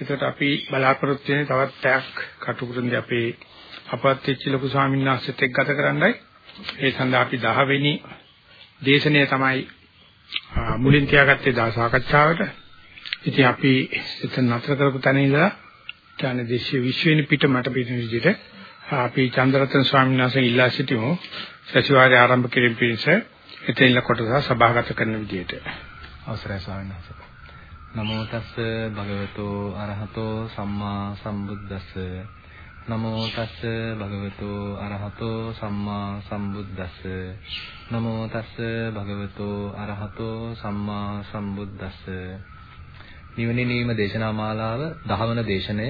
එතකොට අපි බලාපොරොත්තු වෙන්නේ තවත් පැයක් කටුකුරුන්දී අපේ අපවත් වෙච්ච ලොකු ස්වාමීන් වහන්සේත් එක්ක ගත කරන්නයි. ඒ සඳහා අපි 10 වෙනි දේශනය තමයි මුලින් තියාගත්තේ දා සාකච්ඡාවට. ඉතින් අපි එතන නතර කරපු තැන ඉඳලා කියන්නේ දේශීය විශ්වෙනි පිට මට පිටින් විදිහට අපි චන්ද්‍රරත්න ස්වාමීන් වහන්සේ ඉල්ලා සිටිමු. සතිವಾರය ආරම්භ කිරීම පිණිස එතෙන්ල කොටස සභාගත කරන විදිහට. අවසරයි ස්වාමීන් වහන්සේ. නමෝ තස්ස භගවතෝ අරහතෝ සම්මා සම්බුද්දස්ස. නමෝ තස්ස භගවතෝ අරහතෝ සම්මා සම්බුද්දස්ස. නමෝ තස්ස භගවතෝ අරහතෝ සම්මා සම්බුද්දස්ස. නිවනේ නීම දේශනා මාලාව 10 වන දේශනය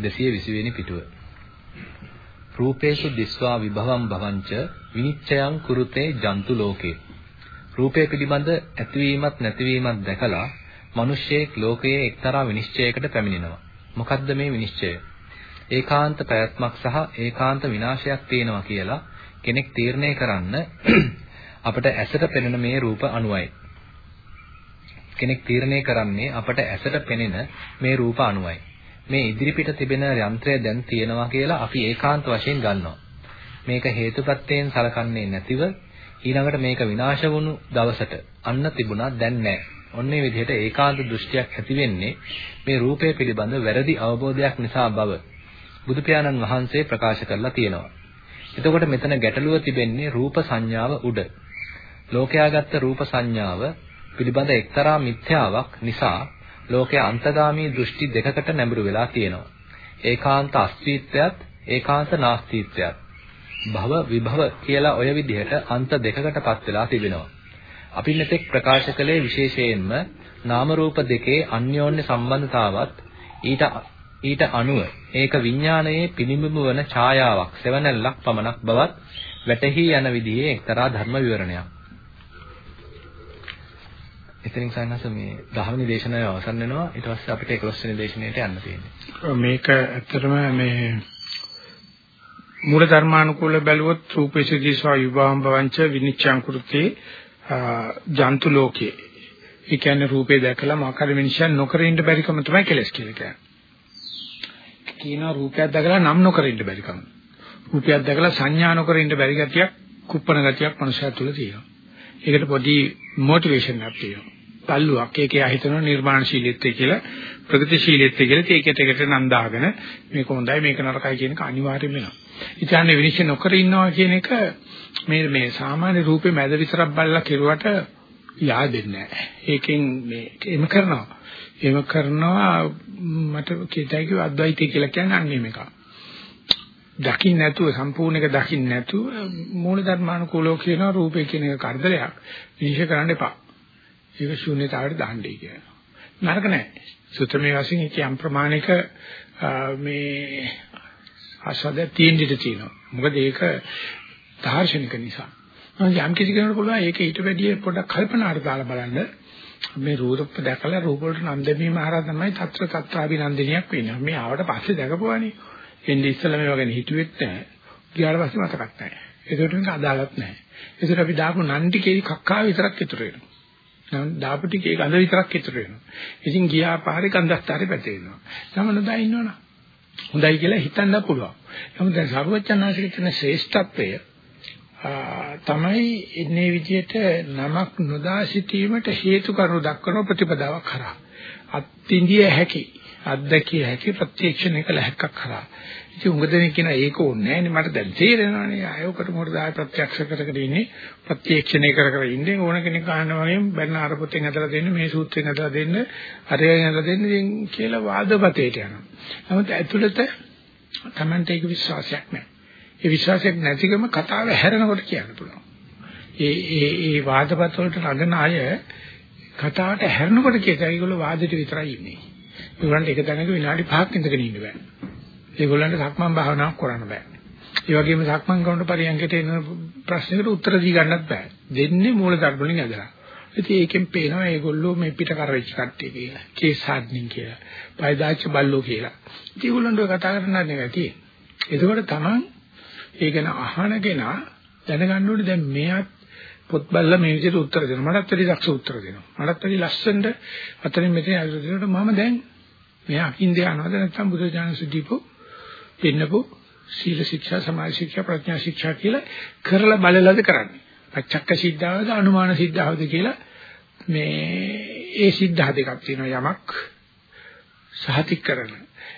220 වෙනි පිටුව. රූපේසු දිස්වා විභවම් භවංච විනිච්ඡයං කුරුතේ ජන්තු ලෝකේ. රූපය පිළිබඳ ඇතිවීමත් නැතිවීමත් දැකලා මිනිස්සෙක් ලෝකයේ එක්තරා විනිශ්චයකට පැමිණෙනවා මොකද්ද මේ විනිශ්චය ඒකාන්ත ප්‍රයත්මක් සහ ඒකාන්ත විනාශයක් තියෙනවා කියලා කෙනෙක් තීරණය කරන්න අපට ඇසට පෙනෙන මේ රූප අනුවයි කෙනෙක් තීරණය කරන්නේ අපට ඇසට පෙනෙන මේ රූප අනුවයි මේ ඉදිරිපිට තිබෙන යන්ත්‍රය දැන් තියෙනවා කියලා අපි ඒකාන්ත වශයෙන් ගන්නවා. මේක හේතුප්‍රත්‍යයෙන් සලකන්නේ නැතිව ඊළඟට මේක විනාශ වුණු දවසට අන්න තිබුණා දැන් නැහැ. ඔන්නේ විදිහට ඒකාන්ත දෘෂ්ටියක් ඇති වෙන්නේ මේ රූපය පිළිබඳ වැරදි අවබෝධයක් නිසා බව බුදු පියාණන් වහන්සේ ප්‍රකාශ කරලා තියෙනවා. එතකොට මෙතන ගැටලුව තිබෙන්නේ රූප සංඥාව උඩ. ලෝකයාගත්ත රූප සංඥාව පිළිබඳ එක්තරා මිත්‍යාවක් නිසා ලෝකයේ අන්තගාමී දෘෂ්ටි දෙකකට නැඹුරු වෙලා තියෙනවා. ඒකාන්ත අස්තිත්වයත් ඒකාන්ත නාස්තිත්වයත්. භව විභව කියලා ඔය විදිහට අන්ත දෙකකටපත් වෙලා තිබෙනවා. අපි මෙතෙක් ප්‍රකාශ කළේ විශේෂයෙන්ම නාම රූප දෙකේ අන්‍යෝන්‍ය සම්බන්ධතාවත් ඊට ඊට අනුව ඒක විඥානයේ පිනිබිඹ වන ඡායාවක් සෙවණැල්ලක් පමණක් බවත් වැටහි යන විදිහේ එක්තරා ධර්ම විවරණයක්. එතනින් සන්නස මේ 10 වෙනි දේශනාව අවසන් වෙනවා ඊට පස්සේ අපිට 11 වෙනි දේශනාවට යන්න තියෙනවා මේක ඇත්තටම මේ මූල ධර්මානුකූල බැලුවොත් රූපේශදී ස්වා විභවම් භවංච විනිච්ඡං කෘතේ ජන්තු ලෝකේ. ඒ කියන්නේ රූපේ දැකලා මාකර විනිශ්චය නොකර ඉන්න බැරිකම තමයි කෙලස් කියලා කියන්නේ. කියනවා රූපයක් දැකලා නම් නොකර ඉන්න බැරිකම. රූපයක් දැකලා සංඥා නොකර ඉන්න බැරි ගතියක් කුප්පන ගතියක් මනුෂයා තුල තියෙනවා. ඒකට පොඩි මොටිවේෂන් එකක් තියෙනවා. තල්ලුවක්. ඒකේ හිතනවා නිර්මාණශීලීත්වය කියලා ප්‍රගතිශීලීත්වය කියලා ඒකට එකට නන්දාගෙන මේක හොඳයි මේක නරකයි කියන එක අනිවාර්යම වෙනවා. ඉතින් විනිශ්චය නොකර ඉන්නවා කියන එක මේ මේ සාමාන්‍ය රූපේ මැද විතරක් බලලා කෙරුවට yaadෙන්නේ නැහැ. ඒකෙන් මේ එම කරනවා. එම කරනවා මට කීතයි කිව්ව අද්වෛතය කියලා කියන්නේ අන්නේ මේක. දකින්න නැතුව සම්පූර්ණ එක දකින්න නැතුව මූල ධර්මානුකූලව කියන රූපේ කියන එක කරදරයක් විනිශ්චය කරන්න එපා. ඒක ශූන්‍යතාවයට දාන්නයි කියනවා. නරක නැහැ. සුත්‍රමේ වශයෙන් ඒක යම් ප්‍රමාණික මේ ආශාද තියෙන්නට තියෙනවා. මොකද ඒක දාර්ශනික නිසා. යම් කිසි කෙනෙකුට පුළුවන් ඒක ඊට වැඩිය පොඩ්ඩක් කල්පනාට දාලා බලන්න මේ රූප දැකලා රූප වලට නම් දෙමීම හරහා තමයි తත්‍ර తත්‍රාභිනන්දනියක් වෙන්නේ. මේ ආවට පස්සේ දැකපුවානේ. එන්නේ ඉස්සෙල්ලා මේ වගේ හිතුවෙත් නැහැ. ගියාට පස්සේ මතකත් නැහැ. ඒකට මේක අදාළත් නැහැ. ඒකට අපි දාපු නන් ටිකේ කක්කා විතරක් ඉතුරු වෙනවා. නම් දාපු ටිකේ ගඳ විතරක් ඉතුරු වෙනවා. ඉතින් ගියා පාරේ ගන්ධස්තරේ පැටේනවා. සමනදා ඉන්නවනම් හොඳයි කියලා හිතන්න පුළුවන්. නමුත් දැන් සරුවචනාසික කියන ශ්‍රේෂ්ඨත්වය තමයි ඉන්නේ විදිහට නමක් නොදා සිටීමට හේතු කරුණු දක්වන ප්‍රතිපදාවක් කරා. අත්ින්දිය හැකි අත්දැකිය හැකි ප්‍රත්‍යක්ෂණය කළ හැක්කක් කරා. ඉතින් උඟ දෙනෙක් කියන ඒක ඕනේ නෑනේ මට දැන් තේරෙනවානේ අයෝකට මොකටද ආය ප්‍රත්‍යක්ෂ කර කර ඉන්නේ ප්‍රත්‍යක්ෂණය කර කර ඉන්නේ ඕන කෙනෙක් අහනවා වගේ බැලන අර පොතෙන් හදලා දෙන්න මේ සූත්‍රයෙන් හදලා දෙන්න අරයෙන් හදලා දෙන්න කියලා වාදපතේට යනවා. නමුත් ඇතුළත Tamante ඒක විශ්වාසයක් නෑ. ඒ විශ්වාසයක් නැතිකම කතාව හැරෙනකොට කියන්න පුළුවන්. ඒ ඒ ඒ වාදපත වලට නගන අය කතාවට හැරෙනකොට කියත ඒගොල්ලෝ වාදෙට විතරයි ඉන්නේ. ඒගොල්ලන්ට එක තැනක විනාඩි 5ක් ඉඳගෙන ඉන්න බෑ. ඒගොල්ලන්ට සක්මන් භාවනාවක් කරන්න බෑ. ඒ වගේම සක්මන් කරනකොට පරියන්කට එන ප්‍රශ්නකට උත්තර දී ගන්නත් බෑ. දෙන්නේ මූල ධර්ම වලින් ඇදලා. ඉතින් ඒකෙන් පේනවා ඒගොල්ලෝ මේ පිට කරවෙච්ච කට්ටිය කියලා. කේස් හාඩ්නින් කියලා. පයදාච්ච බල්ලෝ කියලා. ඉතින් ඒගොල්ලන්ට කතා කරන්න නෙවෙයි තියෙන්නේ. එතකොට තමන් ඒ ගැන අහනගෙන දැනගන්න ඕනේ දැන් මෙයාත් පොත් බලලා මේ විදිහට උත්තර දෙනවා. මටත් වැඩි දක්ෂ උත්තර දෙනවා. මටත් වැඩි ලස්සනට අතරින් මෙතන අදිනකොට මම දැන් මෙයා හින්දේ යනවද නැත්නම් බුදුජානක දීපෝ පෙන්නපු සීල ශික්ෂා සමාධි ශික්ෂා ප්‍රඥා ශික්ෂා කියලා කරලා බලලද කරන්නේ. පච්චක්ක සිද්ධාවද අනුමාන සිද්ධාවද කියලා මේ ඒ සිද්ධා දෙකක් තියෙනවා යමක් සහතික කරන.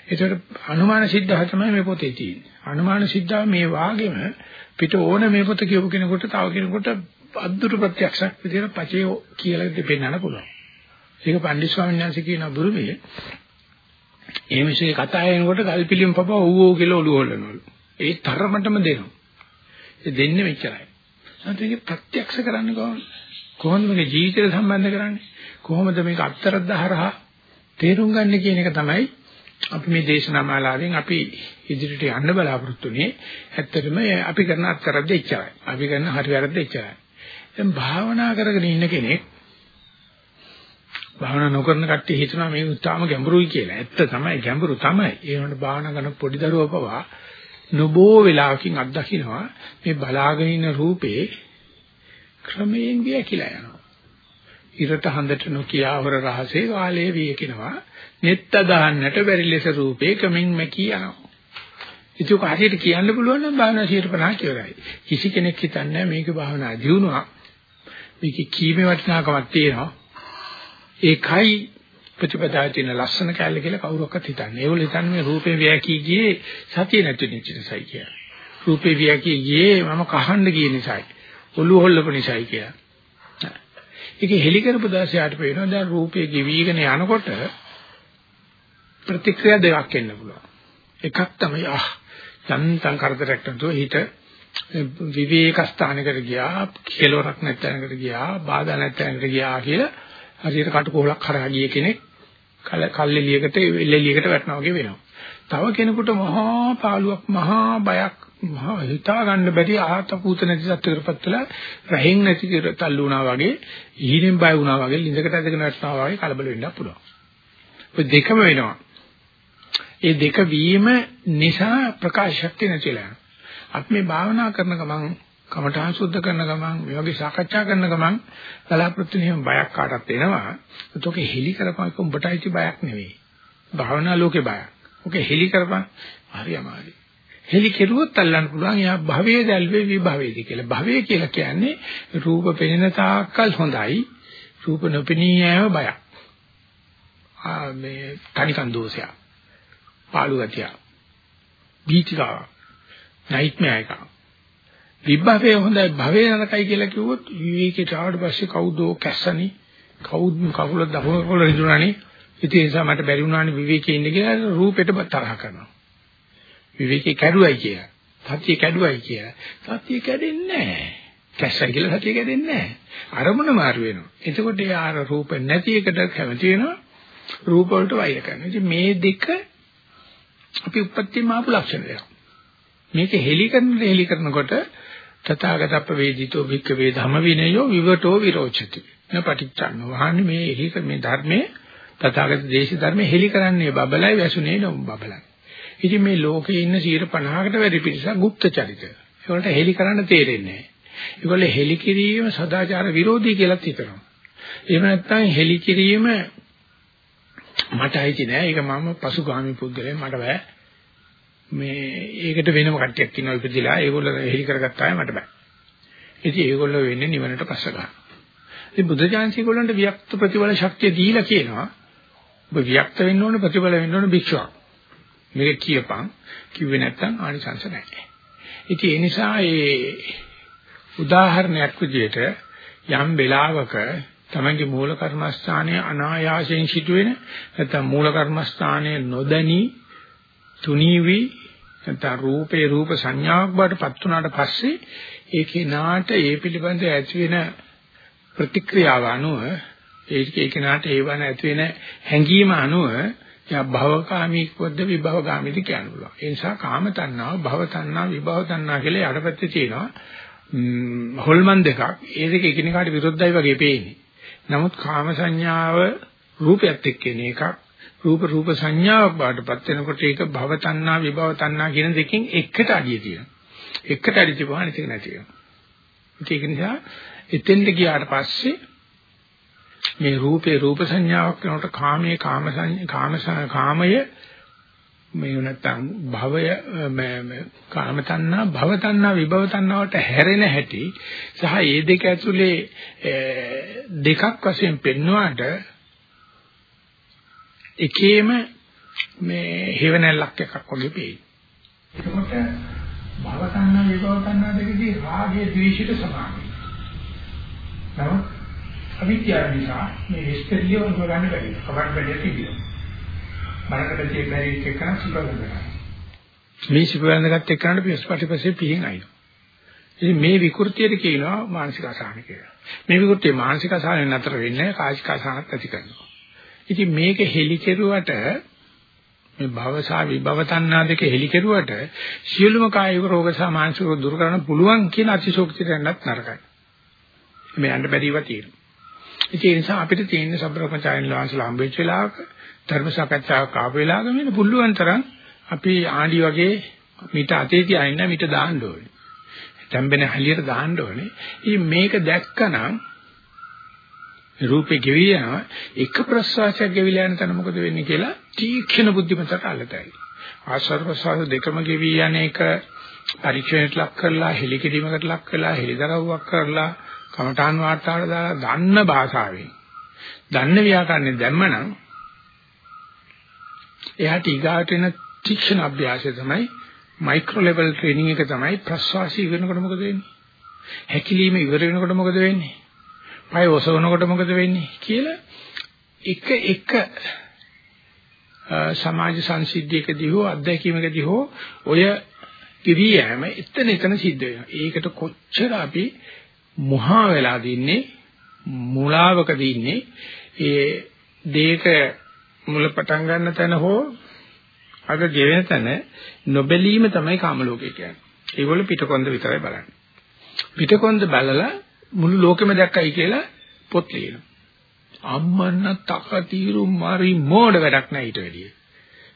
ඒතකොට අනුමාන සිද්ධාව තමයි මේ පොතේ තියෙන්නේ. අනුමාන සිද්ධාව මේ වාගෙම පිට ඕන මේ පොත කියපු කෙනෙකුට තව කෙනෙකුට අද්දුට ප්‍රත්‍යක්ෂයක් විදිහට පචේ කියලා දෙපෙන්නන්න පුළුවන්. ඒක පණ්ඩිත ස්වාමීන් වහන්සේ කියන බුරුමේ ඒ මිනිස්සේ කතා කරනකොට ගල්පිලියම් පපුව ඌ ඌ කියලා ඔළුව හොල්ලනවලු. ඒ තරමටම දෙනවා. ඒ දෙන්නේ මෙච්චරයි. සත්‍යයේ ප්‍රත්‍යක්ෂ කරන්නේ කොහොමද? කොහොමද මේක ජීවිතයට සම්බන්ධ කරන්නේ? කොහොමද මේක අත්තරද්දහරහා තේරුම් ගන්න කියන එක තමයි අපි මේ දේශනා මාලාවෙන් අපි ඉදිරියට යන්න බලාපොරොත්තු වෙන්නේ. ඇත්තටම අපි කරන අත්තරද්ද එච්චරයි. අපි කරන හරි වැරද්ද එච්චරයි. දැන් භාවනා කරගෙන ඉන්න කෙනෙක් භාවනා නොකරන කට්ටිය හිතනවා මේ උත්තාම ගැඹුරුයි කියලා. ඇත්ත තමයි ගැඹුරු තමයි. ඒ වුණාට භාවනා කරන පොඩි දරුවෝ පවා නොබෝ වෙලාවකින් අත්දකින්නවා මේ බලාගෙන ඉන්න රූපේ ක්‍රමයෙන් වියකිලා යනවා. ඉරට හඳට නොකියාවර රහසේ වාලයේ වියකිනවා. නෙත්ත දාන්නට බැරි ලෙස රූපේ කමින් මැකී යනවා. ඒක හරියට කියන්න පුළුවන් නම් භාවනා 150 ඉවරයි. කිසි කෙනෙක් හිතන්නේ මේක භාවනා දියුණුවක්. මේක කීමේ වටිනාකමක් තියෙනවා. ඒකයි ප්‍රතිපදාවේ තියෙන ලස්සන කැලල කියලා කවුරක්වත් හිතන්නේ. ඒගොල්ලෝ හිතන්නේ මේ රූපේ වියකී ගියේ සතිය නැති නිචිතසයි කියලා. රූපේ වියකී ගියේ මම කහන්න ගිය නිසායි. ඔළුව හොල්ලපු නිසායි කියලා. ඒක හෙලි කරපු දාසයාට පේනවා දැන් රූපේ ගෙවිගෙන යනකොට ප්‍රතික්‍රියා දෙකක් එන්න පුළුවන්. එකක් තමයි ආ යන්තම් කරදරයක් නැතුව හිත විවේක ස්ථානයකට ගියා කෙලවරක් නැත්ැනකට ගියා බාධා නැත්ැනකට ගියා කියලා හරියට කටුකොහලක් කරා ගිය කෙනෙක් කල්ලෙලියකට එල්ලෙලියකට වැටෙනවා වගේ වෙනවා. තව කෙනෙකුට මහා පාළුවක් මහා බයක් මහා හිතා ගන්න බැරි ආත පුත නැති සත්‍යකරපත් වෙලා රහෙන් නැති කර තල්ලු වුණා වගේ ඊහිණෙන් බය වුණා වගේ ලිඳකට ඇදගෙන වැටෙනවා වගේ කලබල වෙන්න පුළුවන්. ඔය දෙකම වෙනවා. ඒ දෙක වීම නිසා ප්‍රකාශ ශක්තිය නැතිලා යනවා. අපි මේ භාවනා කරන ගමන් කමඨාන් සුද්ධ කරන ගමන් මේ වගේ සාකච්ඡා කරන ගමන් බලාපොරොත්තු වෙන බයක් කාටත් එනවා. ඒක හෙලි කරපන් එක උඹටයි බයක් නෙවෙයි. භාවනා ලෝකේ බයක්. ඔක හෙලි කරපන් හරි අමාරුයි. හෙලි කෙරුවොත් අල්ලන්න පුළුවන් එයා භවයේ දැල්වේ විභවයේද කියලා. භවය කියලා කියන්නේ රූප පෙනෙන තාක්කල් හොඳයි. රූප නොපෙනී යෑම බයක්. ආ මේ තනිකන් දෝෂයක්. පාළු ගතිය. බීතිකාව. නයිට්මෑ එකක්. විභවයේ හොඳයි භවයේ නරකයි කියලා කිව්වොත් විවේකයට ආවට පස්සේ කවුදෝ කැස්සනි? කවුද කකුල දකුණු කකුල රිදුණානි? ඉතින් ඒ නිසා මට බැරි වුණානේ විවේකයේ ඉන්න කියලා රූපෙට තරහ කරනවා. විවේකේ කැඩුවයි කියලා. සත්‍ය කැඩුවයි කියලා. සත්‍ය කැඩෙන්නේ නැහැ. කැස්සයි කියලා සත්‍ය කැඩෙන්නේ නැහැ. අරමුණ මාරු වෙනවා. එතකොට ඒ ආර රූප නැති එකට කැමති වෙනවා. රූප වලට වෛර කරනවා. ඉතින් මේ දෙක අපි උපත්තිම ආපු ලක්ෂණ දෙක මේක හෙලි කරන හෙලි කරනකොට තථාගතප්ප වේදිතෝ භික්ඛ වේ ධම්ම විනයෝ විවටෝ විරෝචති. නපටිච්චන්න වහන්නේ මේ එහි මේ ධර්මයේ තථාගත දේශ ධර්මයේ හෙලි කරන්නේ බබලයි වැසුනේ නොම් බබලයි. ඉතින් මේ ලෝකේ ඉන්න 50කට වැඩි පිරිසක් গুপ্ত චරිත. ඒවලට හෙලි කරන්න තේරෙන්නේ නැහැ. ඒගොල්ලෝ හෙලි කිරීම සදාචාර විරෝධී කියලාත් හිතනවා. එහෙම නැත්නම් හෙලි කිරීම මට අයිති නෑ. ඒක මම පසුගාමි පුද්ගලයෙක් මට බෑ. මේ ඒකට වෙනම කට්ටියක් ඉන්නවා ඉපදිලා ඒගොල්ලෝ හෙලි කරගත්තාම මට බෑ. ඉතින් ඒගොල්ලෝ වෙන්නේ නිවනට පස්ස ගන්න. ඉතින් බුද්ධ ඥානසී ගොල්ලන්ට වික්ත ප්‍රතිබල ශක්තිය දීලා කියනවා. ඔබ වික්ත වෙන්න ඕනේ ප්‍රතිබල වෙන්න ඕනේ භික්ෂුවක්. මේක කියපන් කිව්වේ නැත්නම් ආනිසංස නැහැ. ඉතින් ඒ නිසා ඒ උදාහරණයක් විදිහට යම් වෙලාවක තමන්ගේ මූල කර්මස්ථානයේ අනායාසයෙන් සිදුවෙන නැත්නම් මූල කර්මස්ථානයේ නොදැනී තුනීවි නැත්නම් රූපේ රූප සංඥාවක් බවට පත් වුණාට පස්සේ ඒකේ නාට ඒ පිළිබඳ ඇති වෙන ප්‍රතික්‍රියාව අනුව ඒක ඒක නාට ඒවන ඇති වෙන හැඟීම අනුව යා භවකාමී පොද්ද විභවකාමීද කියන්න පුළුවන්. ඒ නිසා කාම තණ්හාව, භව තණ්හාව, විභව තණ්හාව කියලා යටපැත්තේ තියෙනවා. හොල්මන් දෙකක්. ඒ දෙක එකිනෙකාට විරුද්ධයි වගේ පේන්නේ. නමුත් කාම සංඥාව රූපයත් එක්ක එන එකක්. රූප රූප සංඥාවක් බාටපත් වෙනකොට ඒක භව තණ්හා විභව තණ්හා කියන දෙකෙන් එකට අඩිය තියෙනවා. එකට අඩිය තිබුණා නිතර නැති වෙනවා. ඒක නිසා එතෙන්ට ගියාට පස්සේ මේ රූපේ රූප සංඥාවක් වෙනකොට කාමයේ කාම කාම කාමය මේ නැත්තම් භවය කාම තණ්හා භව තණ්හා විභව තණ්හාවට හැරෙන හැටි සහ ඒ දෙක ඇතුලේ දෙකක් වශයෙන් පෙන්වුවාට එකේම මේ හේවණල්ලක් එකක් වගේ පේයි. එතකොට භව තණ්හා විභව තණ්හා දෙකදී රාගයේ ද්වේෂයට සමානයි. නමුත් අවිද්‍යාව නිසා මේ විස්තරිය ගන්න බැරි. කවන්න බැරි තිබෙනවා. මනකට තියෙන බැරි එකන සිපවඳනවා. මේ සිපවඳගත් එකනට පිස්පටිපස්සේ පිහින් අයිනවා. ඉතින් මේ විකෘතියට කියනවා මානසික අසහන කියලා. මේ විකෘතිය මානසික අසහනෙන් නතර වෙන්නේ කායික අසහනත් ඇති කරනවා. ඉතින් මේක හෙලි කෙරුවට මේ භව සහ විභව තණ්හා දෙක හෙලි කෙරුවට සියලුම කායික රෝග සහ මානසික රෝග දුරු කරන්න පුළුවන් කියන අතිශෝක්තියට යන්නත් නරකයි. මේ යන්න බැරිව තියෙනවා. ඒ නිසා අපිට තියෙන සබ්‍රහ්මචාරින් ලාංශලා හම්බෙච්ච වෙලාවක ධර්ම සාකච්ඡාවක් ආපු වෙලාවක මෙන්න පුළුවන් තරම් අපි ආණ්ඩි වගේ මිට අතේ තියාගෙන මිට දාන්න ඕනේ. තැම්බෙන හැලියට දාන්න ඕනේ. ඉතින් මේක දැක්කනම් රූපේ ගෙවි යනවා එක ප්‍රසවාසයක් ගෙවිලා යන තැන මොකද වෙන්නේ කියලා තීක්ෂණ බුද්ධිමතට අල්ලතයි. ආශ්වාස ප්‍රශ්වාස දෙකම ගෙවි යන එක පරීක්ෂණයට ලක් කරලා හෙලිකිරීමකට ලක් කරලා හෙලිදරව්වක් කරලා කමඨාන් වාර්තාවට දාලා දන්න භාෂාවෙන් දන්න ව්‍යාකරණය දැම්මනම් එයාට ඊගාට එන ශික්ෂණ අභ්‍යාසය තමයි මයික්‍රෝ ලෙවල් ට්‍රේනින් එක තමයි ප්‍රසවාසී ඉවරනකොට මොකද වෙන්නේ? හැකිලිම ඉවර වෙනකොට මොකද වෙන්නේ? පය ඔසවනකොට මොකද වෙන්නේ කියලා එක එක සමාජ සංසිද්ධියකදී හෝ අත්දැකීමකදී හෝ ඔය කිරියෑම එතන එතන සිද්ධ වෙනවා. ඒකට කොච්චර අපි මොහා වෙලා දින්නේ මුලාවකදී ඉන්නේ ඒ දෙයක මුල පටන් ගන්න තැන හෝ අග ගෙවෙන තැන නොබැලීම තමයි කාම ලෝකය කියන්නේ. ඒගොල්ලෝ පිටකොන්ද විතරයි බලන්නේ. පිටකොන්ද බලලා මුළු ලෝකෙම දැක්කයි කියලා පොත් ලියනවා. අම්මන්න තකතිරු මරි මෝඩ වැඩක් නැහැ ඊට වැඩිය.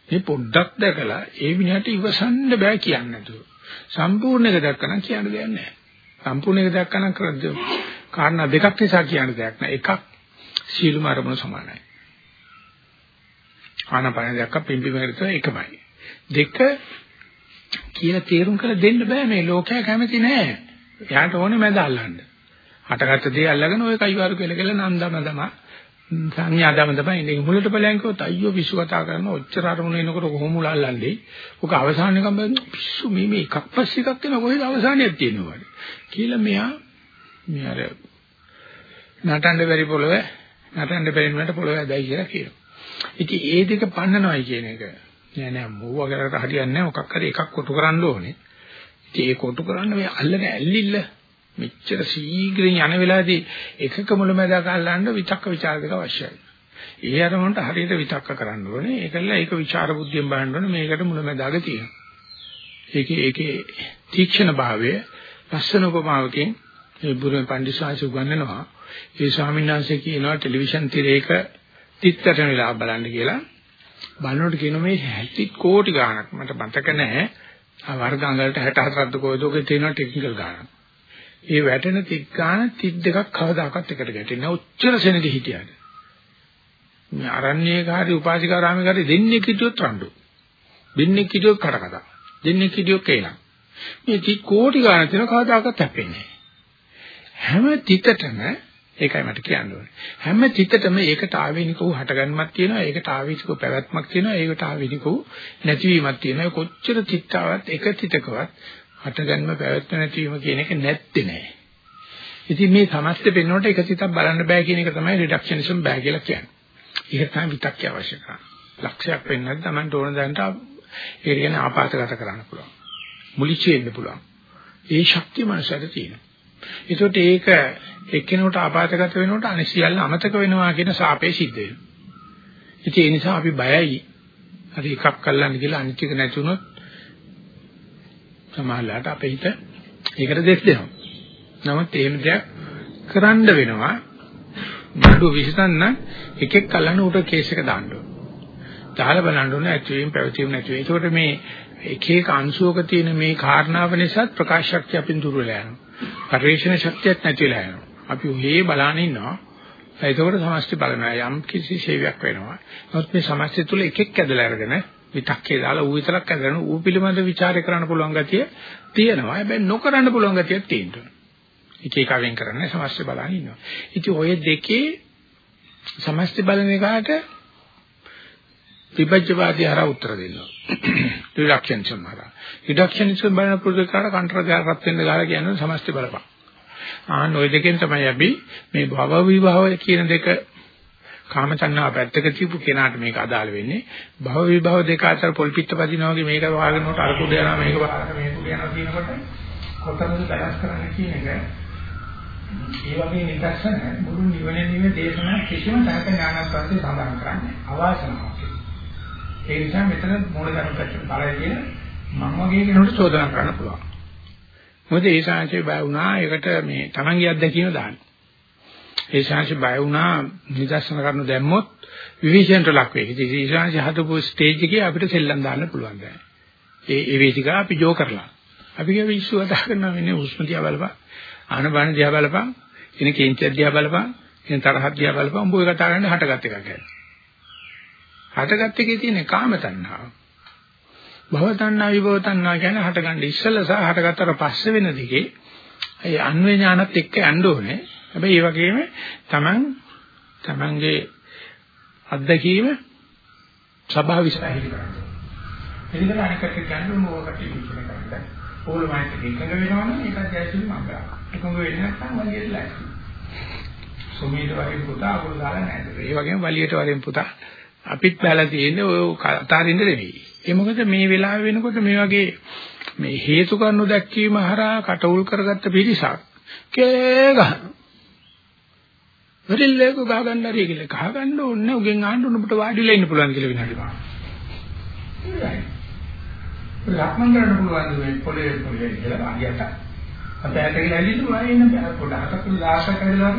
මේ පොඩ්ඩක් දැකලා ඒ විනාට ඉවසන්න බෑ කියන්නේ නැතුව. සම්පූර්ණ එක දැක්කනම් කියන්න දෙයක් නැහැ. සම්පූර්ණ එක දැක්කනම් කරද්දී කාරණා දෙකක් නිසා කියන්න දෙයක් නැහැ. එකක් සීලම අරමුණ සමානයි. ආනපන දැක්ක පිම්බිමකට එකමයි. දෙක කියලා තේරුම් කරලා දෙන්න බෑ මේ ලෝකයා කැමති නෑ. එයාට ඕනේ මැද අල්ලන්න. හටගත්ත දේ අල්ලගෙන ඔය කයිවාරු කියලා කියලා නන්දම තමයි සංඥාදම තමයි ඉන්නේ මුලට බලයන් කිව්වොත් අයියෝ පිස්සු කතා කරන ඔච්චර අරමුණ එනකොට කොහොම මුල අල්ලන්නේ? ඔක අවසානයකම් බෑ පිස්සු මේ මේ එකක් පස්සේ එකක් වෙන කොහෙද අවසානයක් තියෙනවද කියලා මෙයා මේ අර නටන්න බැරි පොළවේ නටන්න බැරි නට පොළවේ ඇදයි කියලා කියනවා. ඉතින් ඒ දෙක පන්නනවයි කියන එක. නෑ නෑ මොව්වකට හරියන්නේ නෑ. මොකක් හරි එකක් කොටු කරන්න ඕනේ. ඉතින් ඒ කොටු කරන්න මේ අල්ලන ඇල්ලිල්ල මෙච්චර ශීඝ්‍රයෙන් යන වෙලාවේදී එකක මුලමදාක අල්ලන්න විතක්ක ਵਿਚාර දෙක අවශ්‍යයි. ඒ අරමුණට හරියට විතක්ක කරන්න ඕනේ. ඒකල ඒක ਵਿਚාර බුද්ධියෙන් බලන්න ඕනේ. මේකට මුලමදාක තියෙනවා. ඒකේ ඒකේ තීක්ෂණ භාවය ලස්සන උපමාවකින් ඒ බුරුම පඬිස්සාංශ උගන්වනවා. ඒ ස්වාමීන් වහන්සේ කියනවා ටෙලිවිෂන් තිරයක තිත්තරන වෙලා බලන්න කියලා. බලනකොට කියනවා මේ 70 කෝටි ගාණක් මට මතක නැහැ. වර්ග අංග වලට 64ක්ද කොයිද ඔකේ තියෙනවා ටෙක්නිකල් ගාණක්. ඒ වැටෙන තික් ගාණ 32ක් කවදාකවත් එකට ගැටෙන්නේ ඔච්චර සෙනග හිටියද. මේ අරණ්‍යකාරී උපාසිකාරාමකාරී දෙන්නේ කිටියොත් රණ්ඩු. දෙන්නේ කිටියොත් කඩකඩ. දෙන්නේ කිටියොත් කේනම්. මේ තික් කෝටි ගාණ තියෙන කවදාකවත් හැපෙන්නේ නැහැ. හැම තිතටම ඒකයි මට කියන්න ඕනේ. හැම චිත්තටම ඒකට ආවේනික වූ හටගන්මක් තියෙනවා. ඒකට ආවේනික වූ පැවැත්මක් තියෙනවා. ඒකට ආවේනික වූ නැතිවීමක් තියෙනවා. කොච්චර චිත්තාවත් එක චිතකවත් හටගන්ම පැවැත්ම නැතිවීම කියන එක නැත්තේ නෑ. ඉතින් මේ සමස්ත පෙන්වනකොට එක චිතක් බලන්න බෑ කියන එක තමයි රිඩක්ෂනිසම් බෑ කියලා කියන්නේ. ඒක තමයි විතක්්‍ය අවශ්‍ය කරන්නේ. ලක්ෂයක් වෙන්නත් Tamanට ඕන දැනට ඒ කියන්නේ ආපාතගත කරන්න පුළුවන්. මුලිච්ච වෙන්න පුළුවන්. ඒ ශක්තිය මනසට තියෙනවා. ඒකට ඒක එක්කෙනෙකුට ආපాతගත වෙනකොට අනිත් සියල්ල අමතක වෙනවා කියන සාපේ සිද්ධ වෙනවා. ඉතින් ඒ නිසා අපි බයයි. හරි එකක් අල්ලන්න කියලා අනිත් එක නැති වුණොත් සමහරලාට අපේ හිත ඒකට දෙස් දෙනවා. නමුත් එහෙම දෙයක් කරන්න වෙනවා. නඩුව විසඳන්න එකෙක් අල්ලන්න උට කේස් එක දාන්න ඕන. දාලා බලන්න ඕනේ ඇතුවීම් පැවතීම් නැති වෙයි. ඒකට මේ එක එක අංශුවක තියෙන මේ කාරණාව නිසා ප්‍රකාශ ශක්තිය අපින් දුර වෙලා යනවා. පරිශ්‍රණ ශක්තියක් නැති වෙලා යනවා. අපි ඔහේ බලාන ඉන්නවා. එතකොට සමස්ත බලනවා යම් කිසි ශේවයක් වෙනවා. නමුත් මේ සමස්ත තුල එකෙක් ඇදලා අරගෙන විතක්කේ දාලා ඌ විතරක් ඇදගෙන ඌ පිළිබඳ ਵਿਚාරය කරන්න පුළුවන් ගතිය තියෙනවා. හැබැයි නොකරන්න පුළුවන් ගතියක් තියෙනවා. එක එක වෙන් කරන්නේ සමස්ත බලන ඉන්නවා. ඉතින් ওই දෙකේ සමස්ත බලන එකට විභජ්‍යවාදී හරහා උත්තර දෙනවා. රිඩක්ෂන්සම් හරහා. රිඩක්ෂන්සම් බලන පුරුදුකාර කන්ට්‍රගාර රත් වෙන්න ගාලා කියන්නේ සමස්ත බලපක්. ආන් ওই දෙකෙන් තමයි අපි මේ භව විභව කියන දෙක කාමචන්නාව පැත්තක තියපු කෙනාට මේක අදාළ වෙන්නේ. භව විභව දෙක අතර පොල් පිට පදිනවා වගේ මේක වහගෙනකොට අර කුඩ යනවා මේක වහගෙන මේක කුඩ යනවා කියනකොට කොතනද බැලන්ස් කරන්න කියන එක ඒ වගේ නිදර්ශන මුළු නිවන නිවේ දේශනා කිසිම තැනක ඥානස්පර්ශය සඳහන් කරන්නේ අවාසනාවක්. ඒ නිසා මෙතන මූලධර්ම පැත්තට බලය කියන මම වගේ කෙනෙකුට චෝදනා කරන්න පුළුවන්. මොකද ඒ ශාංශේ බය වුණා ඒකට මේ තමන්ගේ අත්දැකීම දාන්න. ඒ ශාංශේ බය වුණා නිදර්ශන කරනු දැම්මොත් විවිෂන්ට ලක් වෙයි. ඉතින් ඒ ශාංශේ හදපු ස්ටේජ් එකේ අපිට සෙල්ලම් දාන්න පුළුවන් දැන්. ඒ ඒ වේදිකාව අපි ජෝ කරලා. අපි කියව ඉස්සු අදා කරනවා වෙන්නේ හුස්ම දිහා බලපන්. ආනබන දිහා බලපන්. එන කේන්තිය දිහා බලපන්. එන තරහක් දිහා බලපන්. උඹ ඔය කතා කරන්නේ හටගත් එකක් ගැන. හටගත් එකේ තියෙන කාම තණ්හාව. භව තණ්හා විභව තණ්හා කියන්නේ හටගන්න ඉස්සෙල්ලා සහ හටගත්තට පස්සේ වෙන දිගේ ඒ අන්වේ ඥානත් එක්ක යන්න ඕනේ. හැබැයි ඒ වගේම Taman Tamanගේ අත්දැකීම සබාව විශ්වාසය කරනවා. එදින අනිකට කියන්නේ මොකක්ද කියන්නේ. ඕලමයිත් එකඟ වෙනවනම් ඒකත් ඇයිසුලි මංගල. එකඟ වෙන්නේ නැත්නම් වලියට ලැස්ති. සොමීට වගේ පුතා අකුරු දාලා නැහැ. ඒ වගේම වලියට වරෙන් පුතා අපිත් බැලලා තියෙන්නේ ඔය අතාරින්න නෙවෙයි. ඒ මොකද මේ වෙලාව වෙනකොට මේ වගේ මේ හේතු කරුණු දැක්වීම හරහා කටඋල් කරගත්ත පිරිසක් කේ ගහන. වෙරිල්ලේක ගහ ගන්න හරි කියලා ගහ ගන්න ඕනේ උගෙන් ආන්න උඹට වාඩිලා ඉන්න පුළුවන් කියලා විනාඩි පහක්. ලක්මන් කරන්න පුළුවන් මේ පොළේ පොළේ කියලා. අපෑට කියලා ඇලින්න වායි ඉන්න බෑ අතට දාශ කරලා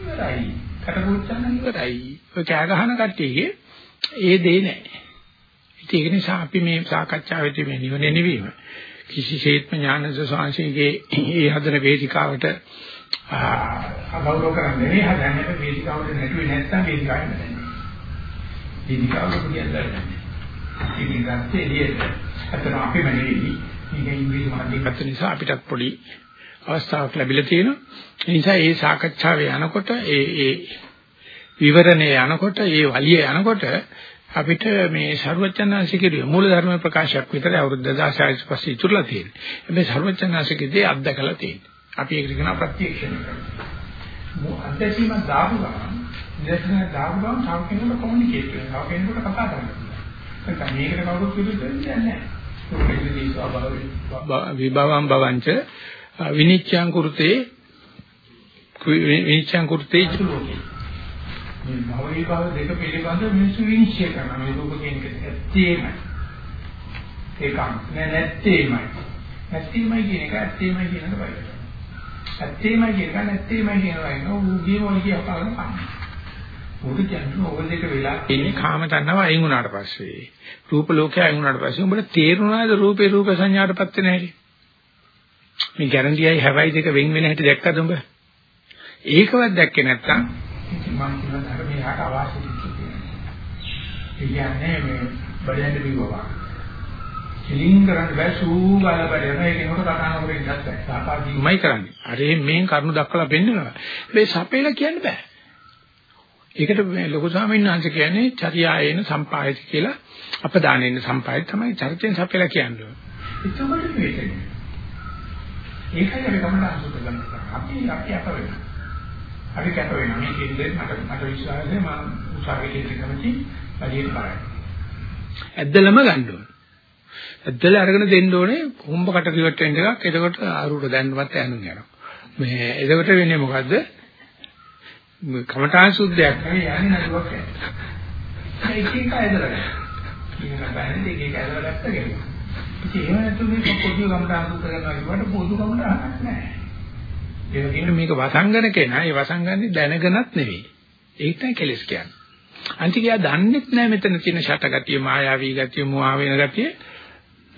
ඉවරයි. කටපුච්චන්න ඉවරයි. ඔය කෑ ගහන කට්ටියගේ ඒ දේ නැහැ. ඒක නිසා අපි මේ සාකච්ඡාවේදී මේ නිවන නෙවීම කිසිසේත්ම ඥානස සාංශිකේ ඒ හදන වේදිකාවට අගෞරව කරන්නේ නෙවෙයි හදන්නේ වේදිකාවට නැටුවේ නැත්නම් වේදිකාවෙන් නැහැ. වේදිකාව කියන්නේ ඉතින් ගත්තේ එළියට. අතන අපිම නෙවෙයි. මේක ඉංග්‍රීසි මාධ්‍යගත නිසා අපිටත් පොඩි අවස්ථාවක් ලැබිලා තියෙනවා. ඒ නිසා මේ සාකච්ඡාවේ යනකොට ඒ ඒ විවරණේ යනකොට ඒ වළිය යනකොට අපිට මේ ਸਰවචනාසිකේ මූල ධර්ම ප්‍රකාශයක් විතර අවුරුදු 2016 පස්සේ ඉතුරුලා තියෙනවා. මේ ਸਰවචනාසිකේදී අත්දකලා තියෙනවා. අපි ඒක කියන ප්‍රත්‍යක්ෂණය කරනවා. අත්දැකීම දාපු ගමන් ඉතින් දාපු ගමන් තව කෙනෙකුට කොමියුනිකේට් කරනවා. තව කෙනෙකුට කතා කරනවා. නැත්නම් මේකට කවුරුත් පිළිගන්නේ නැහැ. විභවම් භවංච විනිච්ඡං කුරුතේ විනිච්ඡං කුරුතේ මේ භවී භව දෙක පිළිබඳ මිනිස්සු විනිශ්චය කරනවා මේ රූප කියන එක ඇත්තේමයි ඒකක් නෑ නැත්තේමයි නැත්තේමයි කියන එක ඇත්තේමයි කියන එක බලන්න ඇත්තේමයි කියන එක නැත්තේමයි කියන එක නෝගේ මොනිය අපහරන කන්නේ මොකද කියන්නේ ඔය දෙක වෙලා ඉන්නේ කාම තණ්හාව අයින් වුණාට පස්සේ. රූප ලෝකයේ අයින් වුණාට පස්සේ උඹට තේරුණාද රූපේ රූප සංඥාටපත් වෙන හැටි? මේ ගැරන්ඩියයි හැවයි දෙක වෙන් වෙන හැටි දැක්කද උඹ? ඒකවත් දැක්කේ නැත්තම් මම කියන ධර්මයේ හට අවශ්‍ය ඒ කියන්නේ මේ බඩෙන්ද බිවවා. කිලින් කරන්න බෑ සූ ගාලා බඩේන ඒකනකොට කතා නොකර ඉන්නත් බෑ. සාපාදීමයි කරන්නේ. අර මේ කරුණු දක්වලා පෙන්නනවා. මේ සපේලා කියන්න බෑ. ඒකට මේ ලොකු ස්වාමීන් වහන්සේ කියන්නේ චර්යායේන සම්පායති කියලා අපදානෙන්න සම්පායති තමයි චරිතෙන් සපේලා කියන්නේ. එතකොට මේක. ඒකයි අපි කමන්න අසුත ගන්න. අපි අපි අප වෙනවා. අපි කැප වෙනවා මේ කියන්නේ මට මට විශ්වාසයි මම උසාවියේ කැමති වැඩියට කරන්නේ. ඇද්දලම ගන්න ඕනේ. ඇද්දලා අරගෙන දෙන්න ඕනේ කොම්බ කට කිවට වෙන එකක්. එතකොට ආරුඩ දැන්නවත් යනුම් යනවා. මේ එතකොට වෙන්නේ මොකද්ද? කමඨාන් සුද්ධයක් නෙවෙයි යන්නේ නඩුවක්. ඒක එක ඇදලා. කියන බෑනේ දෙක ඇදලා ගත්ත කෙනෙක්. ඉතින් එහෙම නැතුව මේ පොදු කමඨාන් සුද්ධ කරනවා කියවට පොදු කමඨාන් නැහැ. ඒ වගේම මේක වසංගන කෙනා ඒ වසංගන්නේ දැනගෙනත් නෙවෙයි. ඒක තමයි කෙලස් කියන්නේ. අන්තිකයා දන්නේත් නැහැ මෙතන තියෙන ෂටගතිය, මායාවී ගතිය, මුවා වෙන ගතිය.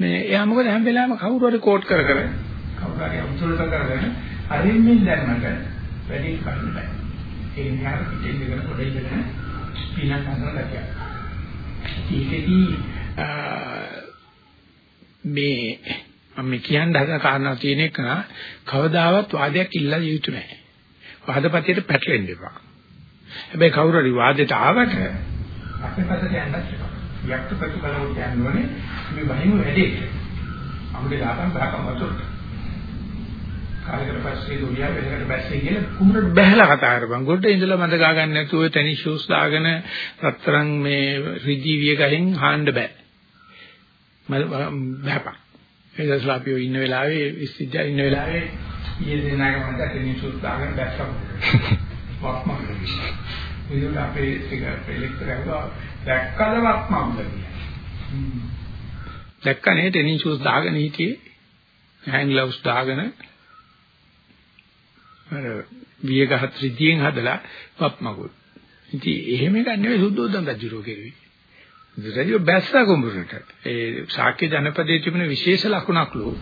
මේ එයා මොකද හැම වෙලාවෙම කවුරු හරි කෝට් කර කර කවුරු හරි අමුතුලට කරගෙන අරින්මින් දැන්නට වැඩි කරන්න බෑ. ඒ නිසා පිටින් දෙකන පොඩි ඉඳගෙන පිනක් හදන ගැතිය. ඒකෙදී මේ මම කියන්න හදන කාරණා තියෙන එක කවදාවත් වාදයක් ඉල්ලා යුතු නැහැ. වාදපතියට පැටලෙන්න එපා. හැබැයි කවුරු හරි වාදයට ආවට අපේ පස්සට යන්නත් එපා. යක්ත ප්‍රතිබලව කියන්නේ මේ බහිනු වැඩේ. අමුඩේ දාපන් බහකම් වතුරට. කාලයකට පස්සේ දුනියා වෙනකට පස්සේ කියලා කුඹරට බැහැලා කතා කරපන්. ගොඩ ඉඳලා මඳ ගා ගන්න නැතුව ටෙනිස් ෂූස් දාගෙන රත්තරන් මේ රිදී විය ගහෙන් හාන්න බෑ. බහපන්. ඒකස්ලා අපි ඉන්න වෙලාවේ විශ්වවිද්‍යාලේ ඉන්න වෙලාවේ ඊයේ දෙනාගේ මන්ට ටෙනිස් ෂූස් දාගෙන බැස්සක්. වක්මක්. ඒකට අපේ අපේ ලෙක්චර් එකවා දැක්කද වක්මක්ද කියලා. දැක්කනේ ටෙනිස් ෂූස් දාගෙන හිටියේ. හෑන්ඩ් ග්ලව්ස් දාගෙන අර වියගහත් රිදියෙන් හදලා වප්මගුල්. ඉතින් එහෙම එකක් නෙවෙයි සුද්ධෝදන රජුරෝ කෙරුවේ. රජු බැස්ස කුඹුරට. ඒ ශාක්‍ය ජනපදයේ තිබෙන විශේෂ ලකුණක්ලු.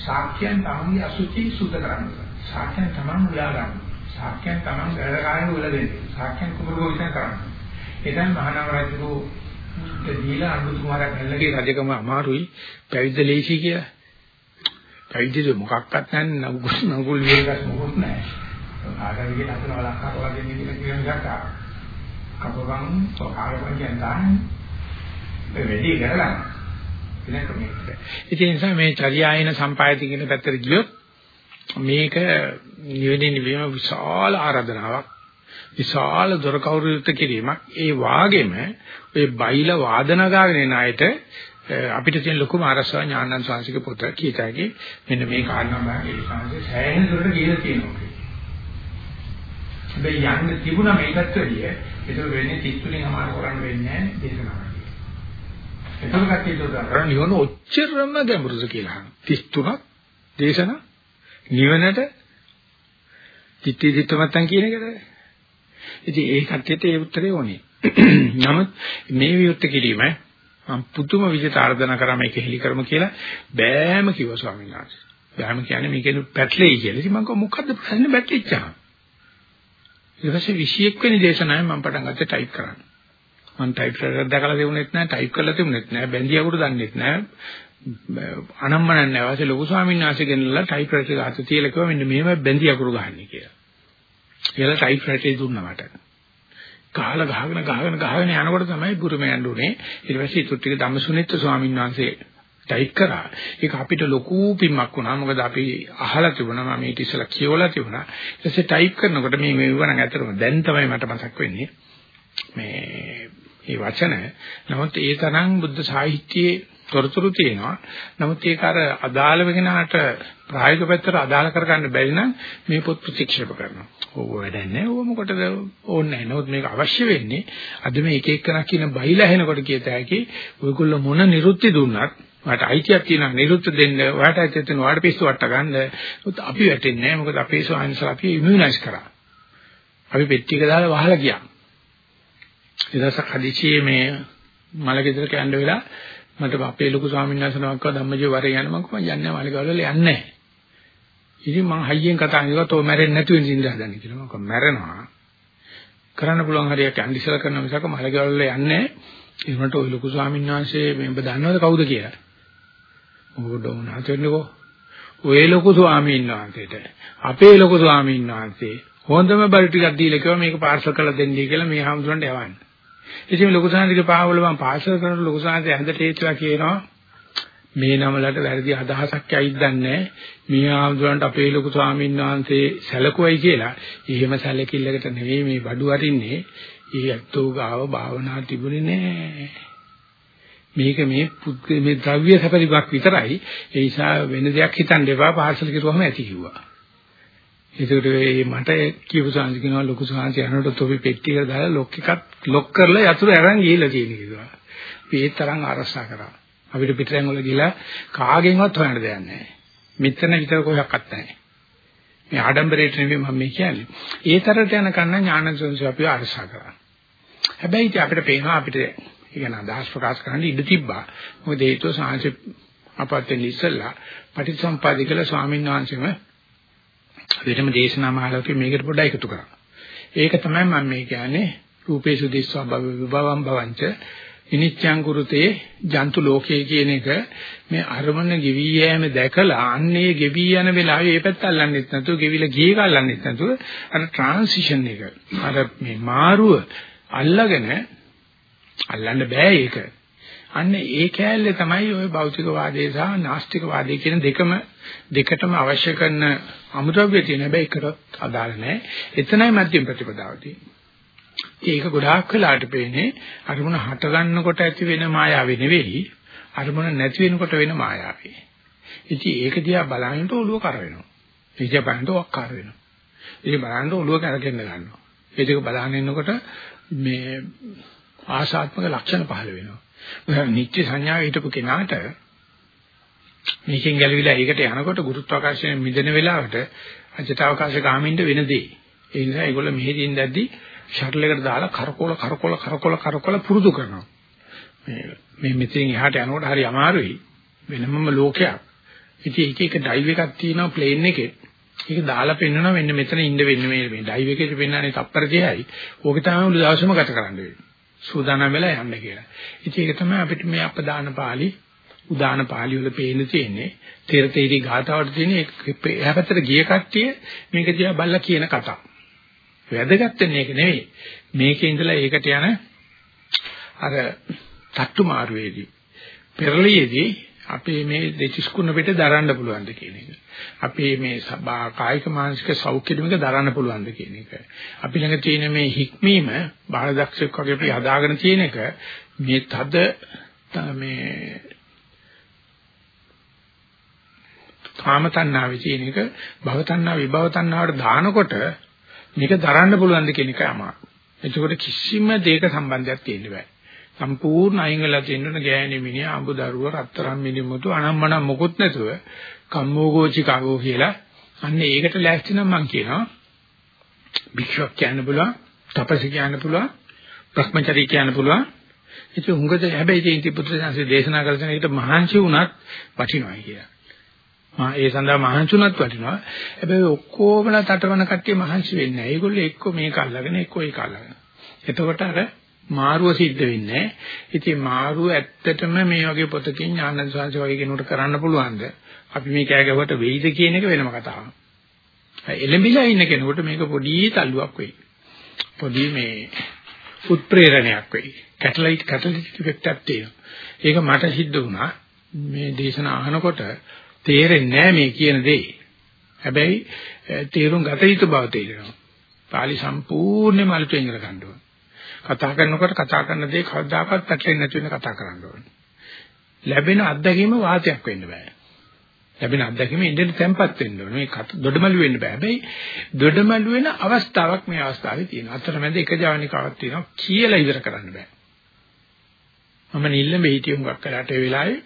ශාක්‍යයන් තමන්ගේ අසුචි සුද්ධ කරන්නේ. ශාක්‍යයන් තමන් උලා ගන්න. ශාක්‍යයන් තමන් වැඩකාරයන් උල දෙන්නේ. ශාක්‍යයන් කුඹුර ගොවිතැන් කරන්නේ. එතෙන් මහානගර රජු දීලා අනුත් කුමාරයා කල්ලගේ රජකම අමාරුයි පැවිද්ද ලේසි කියලා. පැවිදිද මොකක්වත් නැහැ නගුල් නගුල් විරගස් මොකොත් නැහැ. ආගමිකේ අතන වලක්කාර වගේ නිදින කියන එකක් කපවන් සෝකාරවන් කියන දාන්නේ. මේ වැඩි කරලා ඉතින්. ඒ නිසා මේ චර්යායන සම්පායති කියන පැත්තට ගියොත් මේක නිවෙන්නේ නිවීම විශාල ආරාධනාවක්. විශාල දොර කවුරුත් කිරීමක්. ඒ වාගෙම ඔය බයිල වාදන ගාගෙන එන අයට අපිට තියෙන ලොකුම අරසව ඥානන් සංසික පොත කීතයි මෙන්න මේ කාරණා මම ඒ සංසික සෑහෙන දුරට ගිහලා තියෙනවා. හැබැයි යන්න තිබුණා මේකත් වැඩිය ඒක වෙන්නේ 30 තුලින් අමාරු කරන්න වෙන්නේ නැහැ දේශනාවක්. එතකොට කට්ටියට කරන්නේ නිවන ඔච්චරම ගැඹුරුද කියලා අහනවා. 33ක් දේශනා නිවනට තිත්ති තිත්තමත්තන් කියන එකද? ඉතින් ඒ කට්ටියට ඒ උත්තරේ ඕනේ. නමුත් මේ විවුර්ත කිරීම මම පුදුම විදිහට ආර්දනා කරා මේක හෙලි කරමු කියලා බෑම කිව්වා ස්වාමීන් වහන්සේ. බෑම කියන්නේ මේකේ පැටලෙයි කියලා. ඉතින් මම කිව්වා මොකද්ද ප්‍රශ්නේ පැටලිච්චා. ඊට පස්සේ 21 වෙනි දේශනාවේ මම පටන් ගත්තා ටයිප් කරන්න. මම ටයිප් කරලා දැකලා තිබුණෙත් නැහැ, ටයිප් කරලා තිබුණෙත් නැහැ, බැඳියකට දන්නෙත් නැහැ. අනම්මනක් නැහැ. වාසේ ලොකු ස්වාමීන් වහන්සේ ගෙනල්ලා ටයිප් රයිටර් එක අත තියලා කිව්වා මෙන්න මෙහෙම බැඳිය අකුරු ගහන්නේ කියලා. කියලා ටයිප් රයිටර් දුන්නා මට. ගහලා ගහගෙන ගහගෙන ගහගෙන යනකොට තමයි බුරුම යන්න උනේ. ඊට පස්සේ ඊටු ටික ධම්මසුනිත්ත ස්වාමීන් වහන්සේ ටයිප් කරා. ඒක අපිට ලොකු පිම්මක් වුණා. මොකද අපි අහලා තිබුණා මම ඊට ඉස්සෙල්ලා කියවලා තිබුණා. ඊට පස්සේ ටයිප් කරනකොට මේ මේ වුණා ඇත්තටම දැන් තමයි මට මතක් වෙන්නේ. මේ මේ වචන. නමුත් ඒ තරම් බුද්ධ සාහිත්‍යයේ තොරතුරු තියෙනවා. නමුත් ඒක අර අදාළ වෙනාට ප්‍රායෝගික පැත්තට අදාළ කරගන්න බැරි නම් මේ පොත් ප්‍රතික්ෂේප කරනවා. ඕව වැඩක් නැහැ. ඕව මොකටද ඕනේ නැහැ. නමුත් මේක අවශ්‍ය වෙන්නේ අද මේ එක එකනා කියන බයිලා හෙනකොට කියත හැකි ඔයගොල්ලෝ මොන නිරුත්ති දුන්නත් මට අයිතියක් තියෙනවා නිරුත්ති දෙන්න. ඔයාට අයිතියක් තියෙනවා. ඔයාට පිස්සු වට ගන්න. අපි වැටෙන්නේ නැහැ. මොකද අපේ ස්වාමීන් අපි ඉමුනයිස් කරා. අපි පෙට්ටියක දාලා වහලා ගියා. ඊදසක් හදිසියේ මේ මලගෙදරට යන්න වෙලා මට අපේ ලොකු ස්වාමීන් වහන්සේ නමක් කව ධම්මජීව වරේ යන්න මම කොහොමද යන්නේ මලගෙවල යන්නේ නැහැ. ඉතින් මං හයියෙන් කතා කරනවා තෝ මැරෙන්නේ නැතුව ඉඳින්න හදන්නේ කියලා. මම කිව්වා මැරෙනවා. කරන්න පුළුවන් හරියක් යන්න ඉස්සලා කරන මිසක මලගෙවල යන්නේ නැහැ. ඒ වුණාට ওই ලොකු ස්වාමීන් වහන්සේ මේ ඔබ දන්නවද කවුද කියලා? මොකද උනාට වෙන්නකෝ. ඔය ලොකු ස්වාමීන් වහන්සේට අපේ ලොකු ස්වාමීන් වහන්සේ හොඳම බල් ටිකක් දීලා කිව්වා මේක පාර්සල් කරලා දෙන්නයි කියලා මේ හාමුදුරන්ට යවන්න. ඉතින් ලොකු සාන්තිගේ පාවල මම පාර්සල් කරනකොට ලොකු සාන්ති ඇඳට හේතුලා කියනවා මේ නමලට වැරදි අදහසක් ඇයිද දන්නේ මේ ආම්දුරන්ට අපේ ලොකු ස්වාමීන් වහන්සේ සැලකුවයි කියලා. එහෙම සැලකිල්ලකට නෙවෙයි මේ බඩු අරින්නේ. ඒ ඇත්තෝ ගාව භාවනා තිබුණේ නෑ. මේක මේ මේ ද්‍රව්‍ය සැපරිවක් විතරයි. ඒ නිසා වෙන දෙයක් හිතන්න එපා පාර්සල් කරුවම ඇති කිව්වා. ඒකට මේ මට කියපු සංස් කියනවා ලොකු සංස් යනකොට තොපි පෙට්ටියකට දාලා ලොක් එකක් ලොක් කරලා යතුරු අරන් ගිහිල්ලා තියෙන කිව්වා. මේ තරම් අරසා කරා. අපිට පිටරෙන් වල ගිහලා කාගෙන්වත් හොයන්න දෙයක් නැහැ. මෙතන විතර කොහොක්වත් නැහැ. මේ ආඩම්බරයට නෙවෙයි මම මේ කියන්නේ. ඒ තරට යන කන්න ඥානසංශය අපිව අරසා කරා. හැබැයි ඉතින් අපිට පේනවා අපිට කියන අදහස් ප්‍රකාශ කරන්න ඉඩ තිබ්බා. මොකද හේතුව සාංශ අපත්තෙන් ඉස්සල්ලා පටිච්චසමුප්පාදිකල ස්වාමීන් වහන්සේම වෙනම දේශනා මාලාවක මේකට පොඩ්ඩක් එකතු කරා. ඒක තමයි මම මේ කියන්නේ රූපේසු දිස්වා භව විභවම් භවංච විනිච්ඡං කුරුතේ ජන්තු ලෝකයේ කියන එක මේ අරමුණ ගෙවි යෑම දැකලා අන්නේ ගෙවි යන වෙලාවේ ඒ පැත්ත අල්ලන්නෙත් නැතුව ගෙවිලා ගියේ කල්ලන්නෙත් නැතුව අර ට්‍රාන්සිෂන් එක අර මේ මාරුව අල්ලගෙන අල්ලන්න බෑ ඒක අන්න ඒ කෑල්ලේ තමයි ওই භෞතිකවාදයේ සහ නාස්තිකවාදයේ කියන දෙකම දෙකටම අවශ්‍ය කරන අමුද්‍රව්‍ය තියෙන හැබැයි එකට අදාළ නැහැ. එතනයි මධ්‍යම ප්‍රතිපදාව ඒක ගොඩාක් වෙලාට පේන්නේ අරමුණ හට ගන්නකොට ඇති වෙන මායාවේ නෙවෙයි අරමුණ නැති වෙනකොට වෙන මායාවේ. ඉතින් ඒක දිහා බලනකොට ඔළුව කර වෙනවා. ඒක දිහා බලනකොට ඔක්කාර වෙනවා. ඒක බලනකොට ඔළුව කරගෙන ගන්නවා. ඒ දෙක බලන ඉන්නකොට මේ ආශාත්මක ලක්ෂණ පහළ වෙනවා. නිත්‍ය සංඥාවේ හිටපු කෙනාට මේකෙන් ගැලවිලා ඒකට යනකොට ගුරුත්වාකර්ෂණය මිදෙන වෙලාවට අජටවකාශ ගාමින්ද වෙන දේ. ඒ නිසා ඒගොල්ලෝ මෙහෙදින් දැද්දි ෂටල් එකට දාලා කරකෝල කරකෝල කරකෝල කරකෝල පුරුදු කරනවා. මේ මේ මෙතෙන් එහාට යනකොට හරි අමාරුයි. වෙනමම ලෝකයක්. ඉතින් එක එක ඩයිව් එකක් තියෙනවා ප්ලේන් එකේ. ඒක දාලා පෙන්නනවා මෙන්න මෙතන ඉන්න වෙන්නේ මේ මේ ඩයිව් එකේ පෙන්නන්නේ තප්පර 30යි. ඕක තමයි මුළු දවසම ගත කරන්න වෙන්නේ. සූදානම් වෙලා යන්න කියලා. ඉතින් ඒක තමයි අපිට මේ අපදාන පාළි උදාන පාළි වල පේන්න තියෙන්නේ. තෙර තේරි ගාතාවට තියෙන එහා පැත්තට ගිය කට්ටිය මේක දිහා බල්ලා කියන කතාව. වැදගත් වෙන්නේ ඒක නෙවෙයි. මේකේ ඉඳලා ඒකට යන අර තට්ටු මාරුවේදී පෙරළියේදී අපේ මේ දෙතිස් කුණ පිට දරන්න පුළුවන්ද කියන එක. අපේ මේ කායික මානසික සෞඛ්‍ය දෙමික දරන්න පුළුවන්ද කියන එක. අපි ළඟ තියෙන මේ හික්මීම බාලදක්ෂයෙක් වගේ අපි හදාගෙන තියෙන එක මේ තද මේ කාම තණ්හාවේ තියෙන එක භව තණ්හා විභව තණ්හාවට දානකොට මේක දරන්න පුළුවන්ද කියන එක අමාරු. එතකොට කිසිම දෙයක සම්බන්ධයක් තියෙන්න බෑ. සම්පූර්ණ අයින් වෙලා තියෙනුන ගෑණි මිනිහා අඹ දරුව රත්තරන් මිනිමුතු අනම්මනම් මොකුත් නැතුව කම්මෝගෝචිකාගෝ කියලා අන්න ඒකට ලෑස්ති නම් මං කියනවා. භික්ෂුවක් කියන්න පුළුවන් තපසි කියන්න පුළුවන් භ්‍රමචරී කියන්න පුළුවන්. ඒක උංගද හැබැයි ඉතින් පුත්‍රයන්සේ දේශනා කරන එකට මහන්සි වුණත් වටිනවා කියලා. මා ඒ සඳහා මහන්සුණත් වටිනවා. හැබැයි ඔක්කොමලා තටවන කට්ටිය මහන්සි වෙන්නේ නැහැ. ඒගොල්ලෝ එක්ක මේක අල්ලගෙන එක්ක ඒක අල්ලගෙන එතකොට අර මාරුව සිද්ධ වෙන්නේ. ඉතින් මාරුව ඇත්තටම මේ වගේ පොතකින් ඥානන්ද සංසය වගේ කෙනෙකුට කරන්න පුළුවන්ද? අපි මේ කෑ ගැහුවට වෙයිද කියන එක වෙනම කතාවක්. එළඹිලා ඉන්න කෙනෙකුට මේක පොඩි තල්ලුවක් වෙයි. පොඩි මේ උත්ප්‍රේරණයක් වෙයි. කැටලයිට් කැටලිටික් ඉෆෙක්ට් එකක් තියෙනවා. ඒක මට සිද්ධ වුණා. මේ දේශන අහනකොට තේරෙන්නේ නැහැ මේ කියන දේ. හැබැයි තේරුම් ගත යුතු බව තේරෙනවා. පාලි සම්පූර්ණයෙන්ම අලුතෙන් ඉගෙන ගන්න ඕන. කතා කරනකොට කතා කරන දේ කවදාකවත් පැටලෙන්නේ නැති වෙන කතා කරන්න ඕනේ. ලැබෙන අත්දැකීම වාතයක් වෙන්න බෑ. ලැබෙන අත්දැකීම ඉඳන් තැම්පත් වෙන්න ඕනේ. මේ දොඩමළු වෙන්න බෑ. හැබැයි දොඩමළු වෙන අවස්ථාවක් මේ අවස්ථාවේ තියෙනවා. අතරමැද එක ජවනිකාවක් තියෙනවා කියලා ඉවර කරන්න බෑ. මම නිල්ලඹ හිටිය හුඟක් කරාට ඒ වෙලාවේ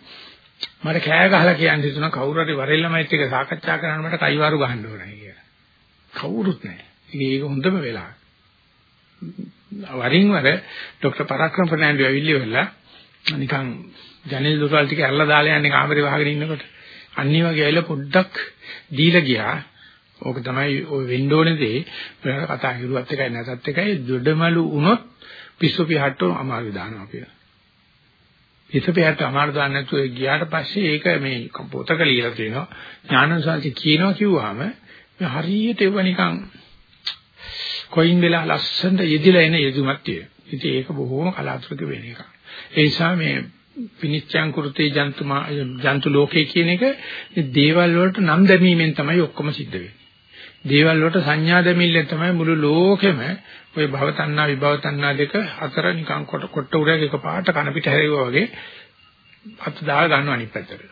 මට කෑ ගහලා කියන්න හිතුණා කවුරු හරි වරෙල්ලමයිත් එක්ක සාකච්ඡා කරන්න මට කයිවාරු ගහන්න ඕනේ කියලා. කවුරුත් නැහැ. ඒක හොඳම වෙලාව. වරින් වර ડોક્ટર පරාක්‍රම ෆර්නෑන්ඩෝ ඇවිල්ලි වෙලා නිකන් ජනෙල් දොරවල් ටික ඇරලා දාලා යන්නේ කාමරේ වහගෙන ඉන්නකොට අනිත් වගේ ඇවිල්ලා පොඩ්ඩක් දීලා ගියා. ඕක තමයි ඔය වෙන්න ඕනේ දේ. කතා කරුවත් එකයි නැතත් එකයි දොඩමලු වුණොත් පිස්සු පිහට්ට අමාරු දානවා කියලා. පිස්සු පිහට්ට අමාරු දාන්න නැතුව ගියාට පස්සේ ඒක මේ පොතක ලියලා තියෙනවා. ඥානසංශ කියනවා කිව්වහම හරියට ඒව නිකන් කොයින් වෙලා ලස්සනට යෙදිලා එන යෙදුමක් තියෙනවා. ඉතින් ඒක බොහොම කලාතුරකින් වෙන එකක්. ඒ නිසා මේ පිනිච්ඡං කුරුතේ ජන්තුමා ජන්තු ලෝකේ කියන එක දේවල් වලට නම් දැමීමෙන් තමයි ඔක්කොම සිද්ධ වෙන්නේ. දේවල් වලට සංඥා දැමීමෙන් තමයි මුළු ලෝකෙම ওই භව තණ්හා විභව තණ්හා දෙක අතර නිකන් කොට කොට උරයක එක පාට කන පිට හැරෙවුවා වගේ අත දා ගන්න අනිත් පැත්තට.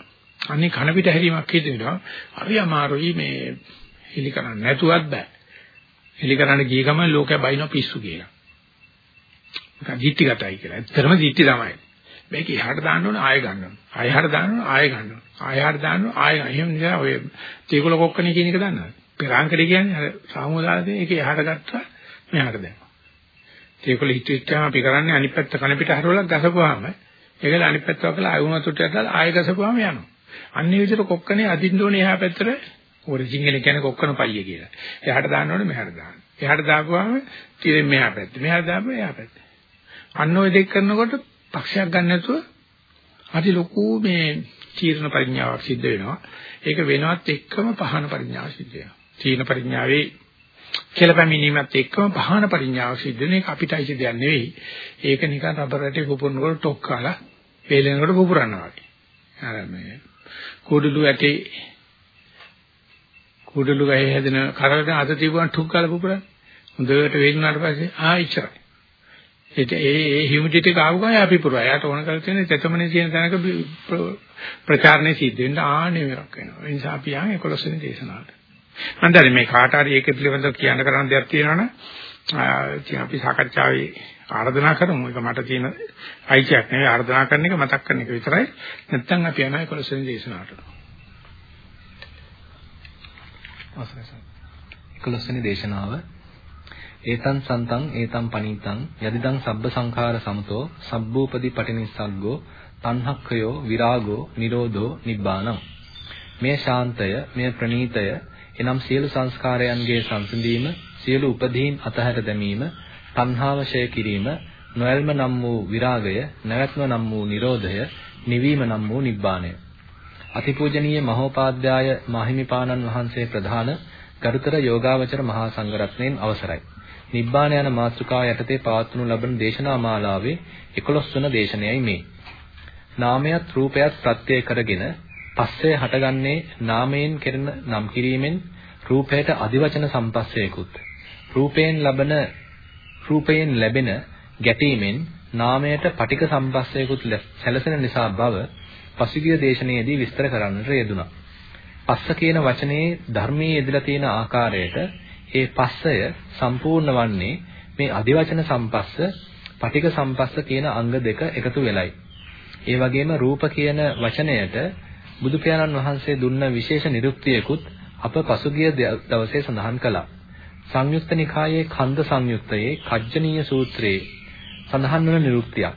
අනිත් කන පිට හැරීමක් හිතෙනවා. හරි අමාරුයි මේ හිලි කරන්න නැතුවත් බෑ. එලි කරන්න ගිය ගමන් ලෝකයා බයිනවා පිස්සු කියලා. ඒක දිත්‍තිගතයි කියලා. ඇත්තටම දිත්‍ති තමයි. මේක එහාට දාන්න ඕන ආයෙ ගන්න ඕන. ආයෙහාට දාන්න ඕන ආයෙ ගන්න ඕන. ආයෙහාට දාන්න ඕන ආයෙ එහෙම නිසා ඔය තේකොල කොක්කනේ කියන එක දන්නවද? පෙරාංකඩේ කියන්නේ අර සාමුදාලදී ඒක එහාට ගත්තා මෙහාට දැම්මා. තේකොල හිතෙච්චාම අපි කරන්නේ අනිත් පැත්ත කන පිට හරවලා ගසපුවාම ඒකල අනිත් පැත්ත වකලා ආයෙ වුණා තුටට ආයෙ ගසපුවාම යනවා. අන්නේ විදිහට කොක්කනේ අදින්න ඕනේ එහා පැත්තට ඔය සිංහලෙන් කියන්නේ කොක්කන පයිය කියලා. එහාට දාන්න ඕනේ මෙහාට දාන්න. එහාට දාපුවාම තිරෙන් මෙහා පැත්තේ. මෙහාට දාපුවා එහා පැත්තේ. අන්න ඔය දෙක කරනකොට පක්ෂයක් ගන්න නැතුව අති ලොකු මේ චීර්ණ පරිඥාවක් සිද්ධ වෙනවා. ඒක වෙනවත් එක්කම පහන පරිඥාව සිද්ධ වෙනවා. චීන පරිඥාවේ කියලා පැමිණීමත් එක්කම පහන පරිඥාවක් සිද්ධ වෙන එක අපිටයි දෙයක් නෙවෙයි. ඒක නිකන් රබර් රැටේ පුපුරනකොට ටොක් කාලා වේලෙනකොට පුපුරනවා වගේ. අර මේ කුඩළු ඇටේ කුඩළු ගහේ හැදෙන කරකට අත තිබුණා ටුක් කාලා පුපුරන්නේ. හොඳට වේලුණාට පස්සේ ආ ඉච්චරයි. ඒ ඒ හියුමිඩිටි එක ආව ගමන් අපි පුරා. එයාට ඕන කරලා තියෙන තෙතමනේ තියෙන තැනක ප්‍රචාරණය සිද්ධ වෙන්න ආන්නේ එකක් වෙනවා. ඒ නිසා අපි යන්නේ 11 වෙනි දේශනාවට. මම දැන් මේ කාට හරි ඒක පිළිබඳව කියන්න කරන්න දෙයක් තියෙනවනේ ඉතින් අපි සාකච්ඡාවේ ආරාධනා කරමු. ඒක මට තියෙන අයිතියක් නෙවෙයි ආරාධනා කරන එක මතක් කරන එක විතරයි. නැත්තම් අපි යනවා 11 වෙනි දේශනාවට. අවසරයි. 11 වෙනි දේශනාව. ඒතං සන්තං ඒතං පනීතං යදිදං සබ්බ සංඛාර සමතෝ සබ්බූපදී පටිනිස්සග්ගෝ තණ්හක්ඛයෝ විරාගෝ නිරෝධෝ නිබ්බානං. මේ ශාන්තය මේ ප්‍රණීතය එනම් සියලු සංස්කාරයන්ගේ සංසිඳීම සියලු උපදීන් අතහැර දැමීම තණ්හාව ඡය කිරීම නොයල්ම නම් වූ විරාගය නැවැත්ම නම් වූ නිරෝධය නිවීම නම් වූ නිබ්බාණය අතිපූජනීය මහෝපාද්‍යය මාහිමිපාණන් වහන්සේ ප්‍රධාන ගරුතර යෝගාවචර මහා සංඝරත්නයන් අවසරයි නිබ්බාන යන මාතෘකාව යටතේ පවත්වනු ලබන දේශනා මාලාවේ 11 වන දේශනයයි මේ. නාමයත් රූපයත් ප්‍රත්‍ය කරගෙන පස්සේ හටගන්නේ නාමයෙන් කෙරෙන නම් කිරීමෙන් රූපයට අදිවචන සම්පස්සයකුත් රූපයෙන් ලබන රූපයෙන් ලැබෙන ගැටීමෙන් නාමයට පටික සම්පස්සයකුත් සැලසෙන නිසා බව පසුගිය දේශනාවේදී විස්තර කරන්නට යෙදුණා. පස්ස කියන වචනේ ධර්මයේ යෙදලා තියෙන ආකාරයට ඒ පස්සය සම්පූර්ණ වන්නේ මේ අදිවචන සම්පස්ස, පටික සම්පස්ස කියන අංග දෙක එකතු වෙලයි. ඒ වගේම රූප කියන වචනයට බුදු පියාණන් වහන්සේ දුන්න විශේෂ නිරුක්තියකුත් අප පසුගිය දවසේ සඳහන් කළා. සංයුක්ත නිකායේ කන්ද සංයුක්තයේ කජ්ජනීය සූත්‍රයේ සඳහන් වන නිරුක්තියක්.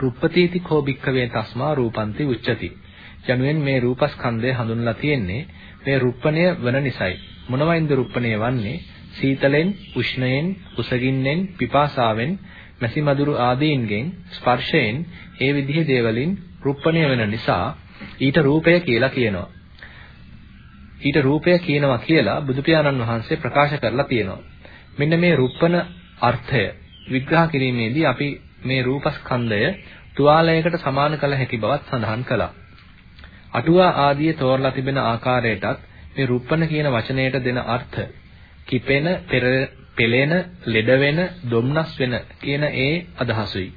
රුප්පතීති කෝ භික්ඛවේ තස්මා රූපන්ති උච්චති. යනුවෙන් මේ රූපස්කන්ධය හඳුන්ලා තියෙන්නේ මේ රුප්පණය වන නිසයි. මොනවයින්ද රුප්පණය වන්නේ? සීතලෙන්, උෂ්ණයෙන්, උසගින්නෙන්, පිපාසාවෙන්, මැසි මදුරු ආදීන්ගෙන්, ස්පර්ශයෙන්, ඒ විදිහේ දේවලින් රුප්පණය වෙන නිසා ඊට රූපය කියලා කියනවා. ඊට රූපය කියනවා කියලා බුදු පියාණන් වහන්සේ ප්‍රකාශ කරලා තියෙනවා. මෙන්න මේ රුප්පන අර්ථය විග්‍රහ කිරීමේදී අපි මේ රූපස්කන්ධය තුවාලයකට සමාන කළ හැකි බවත් සඳහන් කළා. අටුවා ආදී තෝරලා තිබෙන ආකාරයටත් මේ රුප්පන කියන වචනයට දෙන අර්ථ කිපෙන, පෙළෙන, ලෙඩ වෙන, දුම්නස් වෙන කියන ඒ අදහසුයි.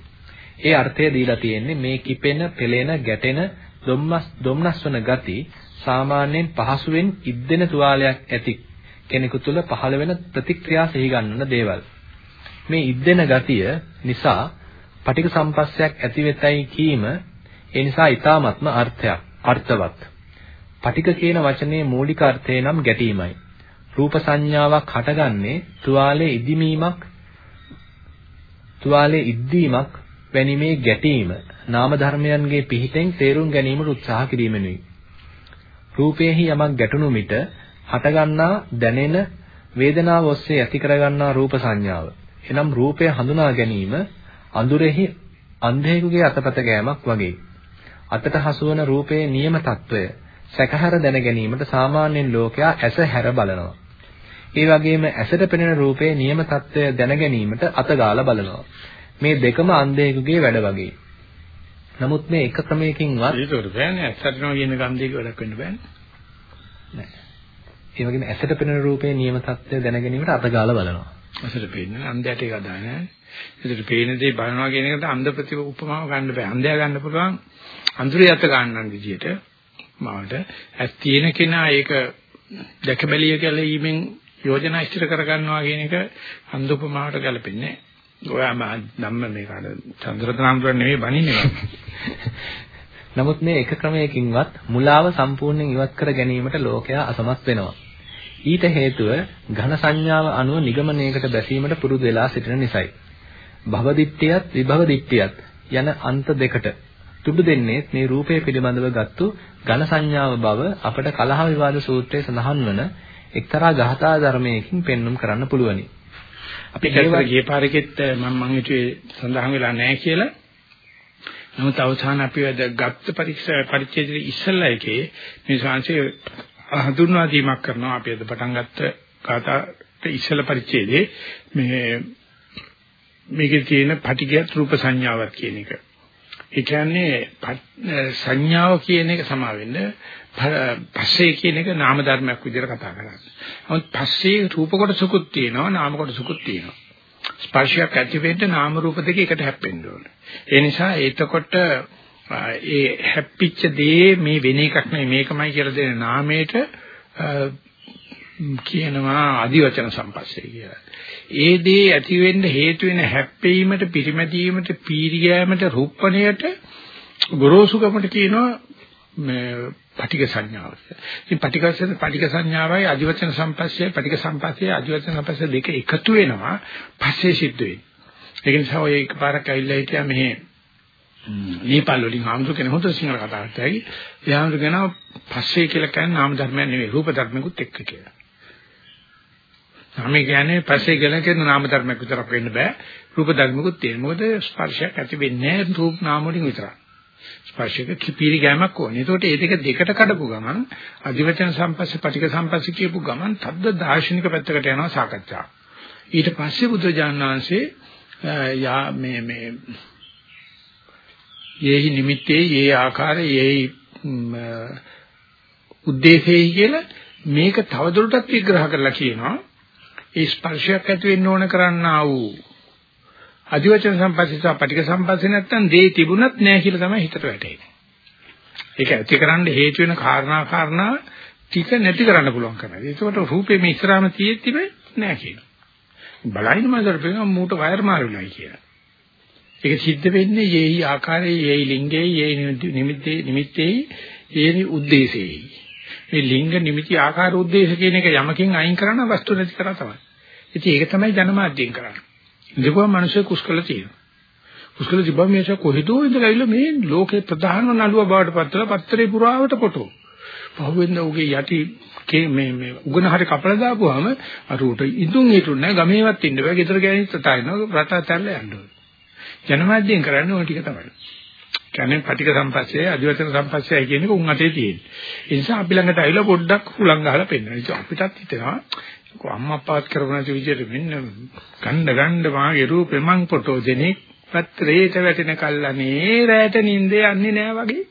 ඒ අර්ථය දීලා තියෙන්නේ මේ කිපෙන, පෙළෙන, ගැටෙන, දුම්නස් දුම්නස් වන ගති සාමාන්‍යයෙන් පහසුවෙන් ඉද්දෙන තුවාලයක් ඇති කෙනෙකු තුළ පහළ වෙන ප්‍රතික්‍රියා සිහි ගන්නන දේවල්. මේ ඉද්දෙන ගතිය නිසා පටික සම්පස්සයක් ඇති වෙතයි කීම ඒ නිසා ඊ타ත්ම අර්ථයක් අර්ථවත්. පටික කියන වචනේ මූලික අර්ථය නම් ගැටීමයි. රූප සංඥාවක් හටගන්නේ තුවාලේ ඉදිමීමක් තුවාලේ ඉද්දීමක් වැනි මේ ගැටීම නාම ධර්මයන්ගේ පිහිටෙන් තේරුම් ගැනීමට උත්සාහ කිරීමෙනුයි. රූපයේහි යමක් ගැටුණු මිට හටගන්නා දැනෙන වේදනාව ඔස්සේ ඇති කරගන්නා රූප සංඥාව. එනම් රූපය හඳුනා ගැනීම අඳුරෙහි අන්ධයෙකුගේ අතපත ගෑමක් වගේ. අතට හසුවන රූපයේ නියම తত্ত্বය සැකහැර දැන ගැනීමට සාමාන්‍යයෙන් ලෝකයා ඇස හැර බලනවා. ඒ වගේම ඇසට පෙනෙන රූපයේ නියම తত্ত্বය දැන ගැනීමට අතගාලා බලනවා. මේ දෙකම අන්ධයෙකුගේ වැඩ වගේ. නමුත් මේ එක ක්‍රමයකින්වත් ඒකට බෑනේ ඇත්තටම කියන ගන්ධයක වැඩක් වෙන්න බෑනේ නෑ ඒ වගේම ඇසට පෙනෙන රූපේ නියම தත්ත්වය දැනගැනීමට අතගාලා බලනවා ඇසට පෙනෙන අන්ධයට ඒක අදාළ නෑ ඒකට පේන දේ බලනවා කියන එකට අන්ධ ප්‍රතිප උපමාව ගන්න බෑ. අන්ධයා ගන්න පුළුවන් අඳුරේ අත ගන්නන විදියට මාවට ඇස් තියෙන කෙනා ඒක දැක බැලිය කියලා ඊමෙන් යෝජනා ඉදිරි කරගන්නවා කියන එක අන්ධ උපමාවට ගැලපෙන්නේ නෑ. ඔයාම ධම්ම මේක අර චන්ද්‍රතනාම්බර නෙවෙයි බණින්නේ. නමුත් මේ එක ක්‍රමයකින්වත් මුලාව සම්පූර්ණයෙන් ඉවත් කර ගැනීමට ලෝකයා අසමත් වෙනවා. ඊට හේතුව ඝන සංඥාව අනුව නිගමනයකට බැසීමට පුරුදු වෙලා සිටින නිසායි. භවදිට්ඨියත් විභවදිට්ඨියත් යන අන්ත දෙකට තුඩු දෙන්නේ මේ රූපය පිළිබඳව ගත්තු ඝන සංඥාව බව අපට කලහ විවාද සූත්‍රයේ සඳහන් වන එක්තරා ගහතා ධර්මයකින් පෙන්눔 කරන්න පුළුවනි. අපි කතර ගිය පාරකෙත් මම මං හිතුවේ සඳහන් වෙලා නැහැ කියලා. නමුත් අවසාන අපි අද ගත්ත පරීක්ෂා පරිච්ඡේදයේ ඉස්සල්ලා එකේ මේ ශාංශයේ හඳුන්වා දීමක් කරනවා අපි අද පටන් ගත්ත කාටට ඉස්සල පරිච්ඡේදයේ මේ මේකේ තියෙන පටිඝයත් රූප සංඥාවක් කියන එක. ඒ කියන්නේ සංඥාව කියන එක සමා වෙන්න පස්සේ කියන එක නාම ධර්මයක් විදිහට කතා කරන්නේ. නමුත් පස්සේ රූප කොටසකුත් තියෙනවා නාම කොටසකුත් තියෙනවා. ස්පර්ශයක් ඇති වෙන්න නාම රූප දෙක එකට හැප්පෙන්න ඕනේ. ඒ නිසා එතකොට ඒ හැප්පිච්ච දේ මේ වෙන එකක් නෙවෙයි මේකමයි කියලා දෙන නාමයට කියනවා අදිවචන සම්පස්සේ කියලා. ඒ දේ ඇති වෙන්න හේතු වෙන හැප්පීමට, පිරිමැදීමට, පීරියෑමට, රුප්පණයට ගොරෝසුකමට කියනවා මේ පටික සංඥාව. ඉතින් පටිකසෙන් පටික සංඥාවයි අදිවචන සම්පස්සයයි පටික සම්පස්සයයි අදිවචන සම්පස්සය දෙක එකතු වෙනවා පස්සේ සිද්ධ වෙන්නේ. ඒක නිසා ඔය එකපාරක් ඇවිල්ලා හිටියා මෙහි නේපාල් වලින් ආම්සු කෙනෙක් හොත සිංහල කතා කරතයි. එයාම කියනවා පස්සේ කියලා කියන්නේ නාම ධර්මයක් නෙවෙයි රූප ධර්මයකුත් එක්ක කියලා. නාම කියන්නේ පස්සේ කියලා කියන නාම ධර්මයක් විතරක් වෙන්න බෑ. රූප ධර්මකුත් තියෙනවා. මොකද ස්පර්ශයක් ඇති වෙන්නේ නැහැ රූප නාම වලින් විතරයි. ස්පර්ශයක කිපිරි ගෑමක් ඕනේ. ඒකට ඒ දෙක දෙකට කඩපු ගමන් අධිවචන සම්පස්සේ පටික සම්පස්සේ කියපු ගමන් තද්ද දාර්ශනික පැත්තකට යනවා සාකච්ඡා. ඊට පස්සේ බුදුජානන වහන්සේ යා මේ මේ යේහි නිමිත්තේ යේ ආකාරයේ යේහි උද්දේශේහි කියලා මේක තවදුරටත් විග්‍රහ කරලා කියනවා. ඒ ස්පර්ශයක් ඇති වෙන්න ඕන කරන්නා වූ අධිවචන සම්පස්සේ සහ පටික සම්පස්සේ නැත්තම් දේ තිබුණත් නැහැ කියලා තමයි හිතට වැටෙන්නේ. ඒක ඇතිකරන්න හේතු වෙන කාරණා කාරණා ටික නැති කරන්න පුළුවන් කරනවා. ඒකට රූපේ මේ ඉස්සරහම තියෙද්දිම නැහැ කියනවා. බලයින් මතර පේන මූට වයර් මාරුණයි කියලා. ඒක සිද්ධ වෙන්නේ යේහි ආකාරයේ යේහි ලිංගයේ යේහි නිමිත්තේ නිමිත්තේ යේහි උද්දේශේ. මේ ලිංග නිමිති ආකාර උද්දේශ කියන එක යමකින් අයින් කරන වස්තු නැති කරා තමයි. ඉතින් ඒක තමයි ජනමාධ්‍යයෙන් කරන්නේ. ඉඳපුවා මිනිස්සු කුස්කල තියෙනවා. කුස්කල තිබ්බම මේක කොහෙදෝ ඉඳලා ඇවිල්ලා මේ ලෝකේ ප්‍රධානම නළුව බවට පත්වලා පත්තරේ පුරාවට ෆොටෝ. පහුවෙන්ද උගේ යටි මේ මේ උගන හරි කපලා දාපුවාම අර උට ඉදුන් හිටුන්නේ නැහැ ගමේවත් ඉන්න බෑ. ගෙදර ගෑනිත් තයිනවා රට අතල්ලා යන්න ඕනේ. ජනමාධ්‍යයෙන් කරන්නේ ওই ටික තමයි. කියන්නේ පටික සම්පස්සේ අධිවචන සම්පස්සේ කියන එක උන් අතේ තියෙන. ඒ නිසා අපි ළඟට ඇවිල්ලා පොඩ්ඩක් හුලං ගහලා පෙන්නනවා. ඉතින් අපිටත් හිතෙනවා අම්මා අප්පාත් කරපු නැති විදිහට මෙන්න ගණ්ඩ ගණ්ඩ මාගේ රූපේ මං ෆොටෝ දෙනේ පත්‍රේට වැටෙන කල්ලානේ රැට නිින්දේ යන්නේ නෑ වගේ.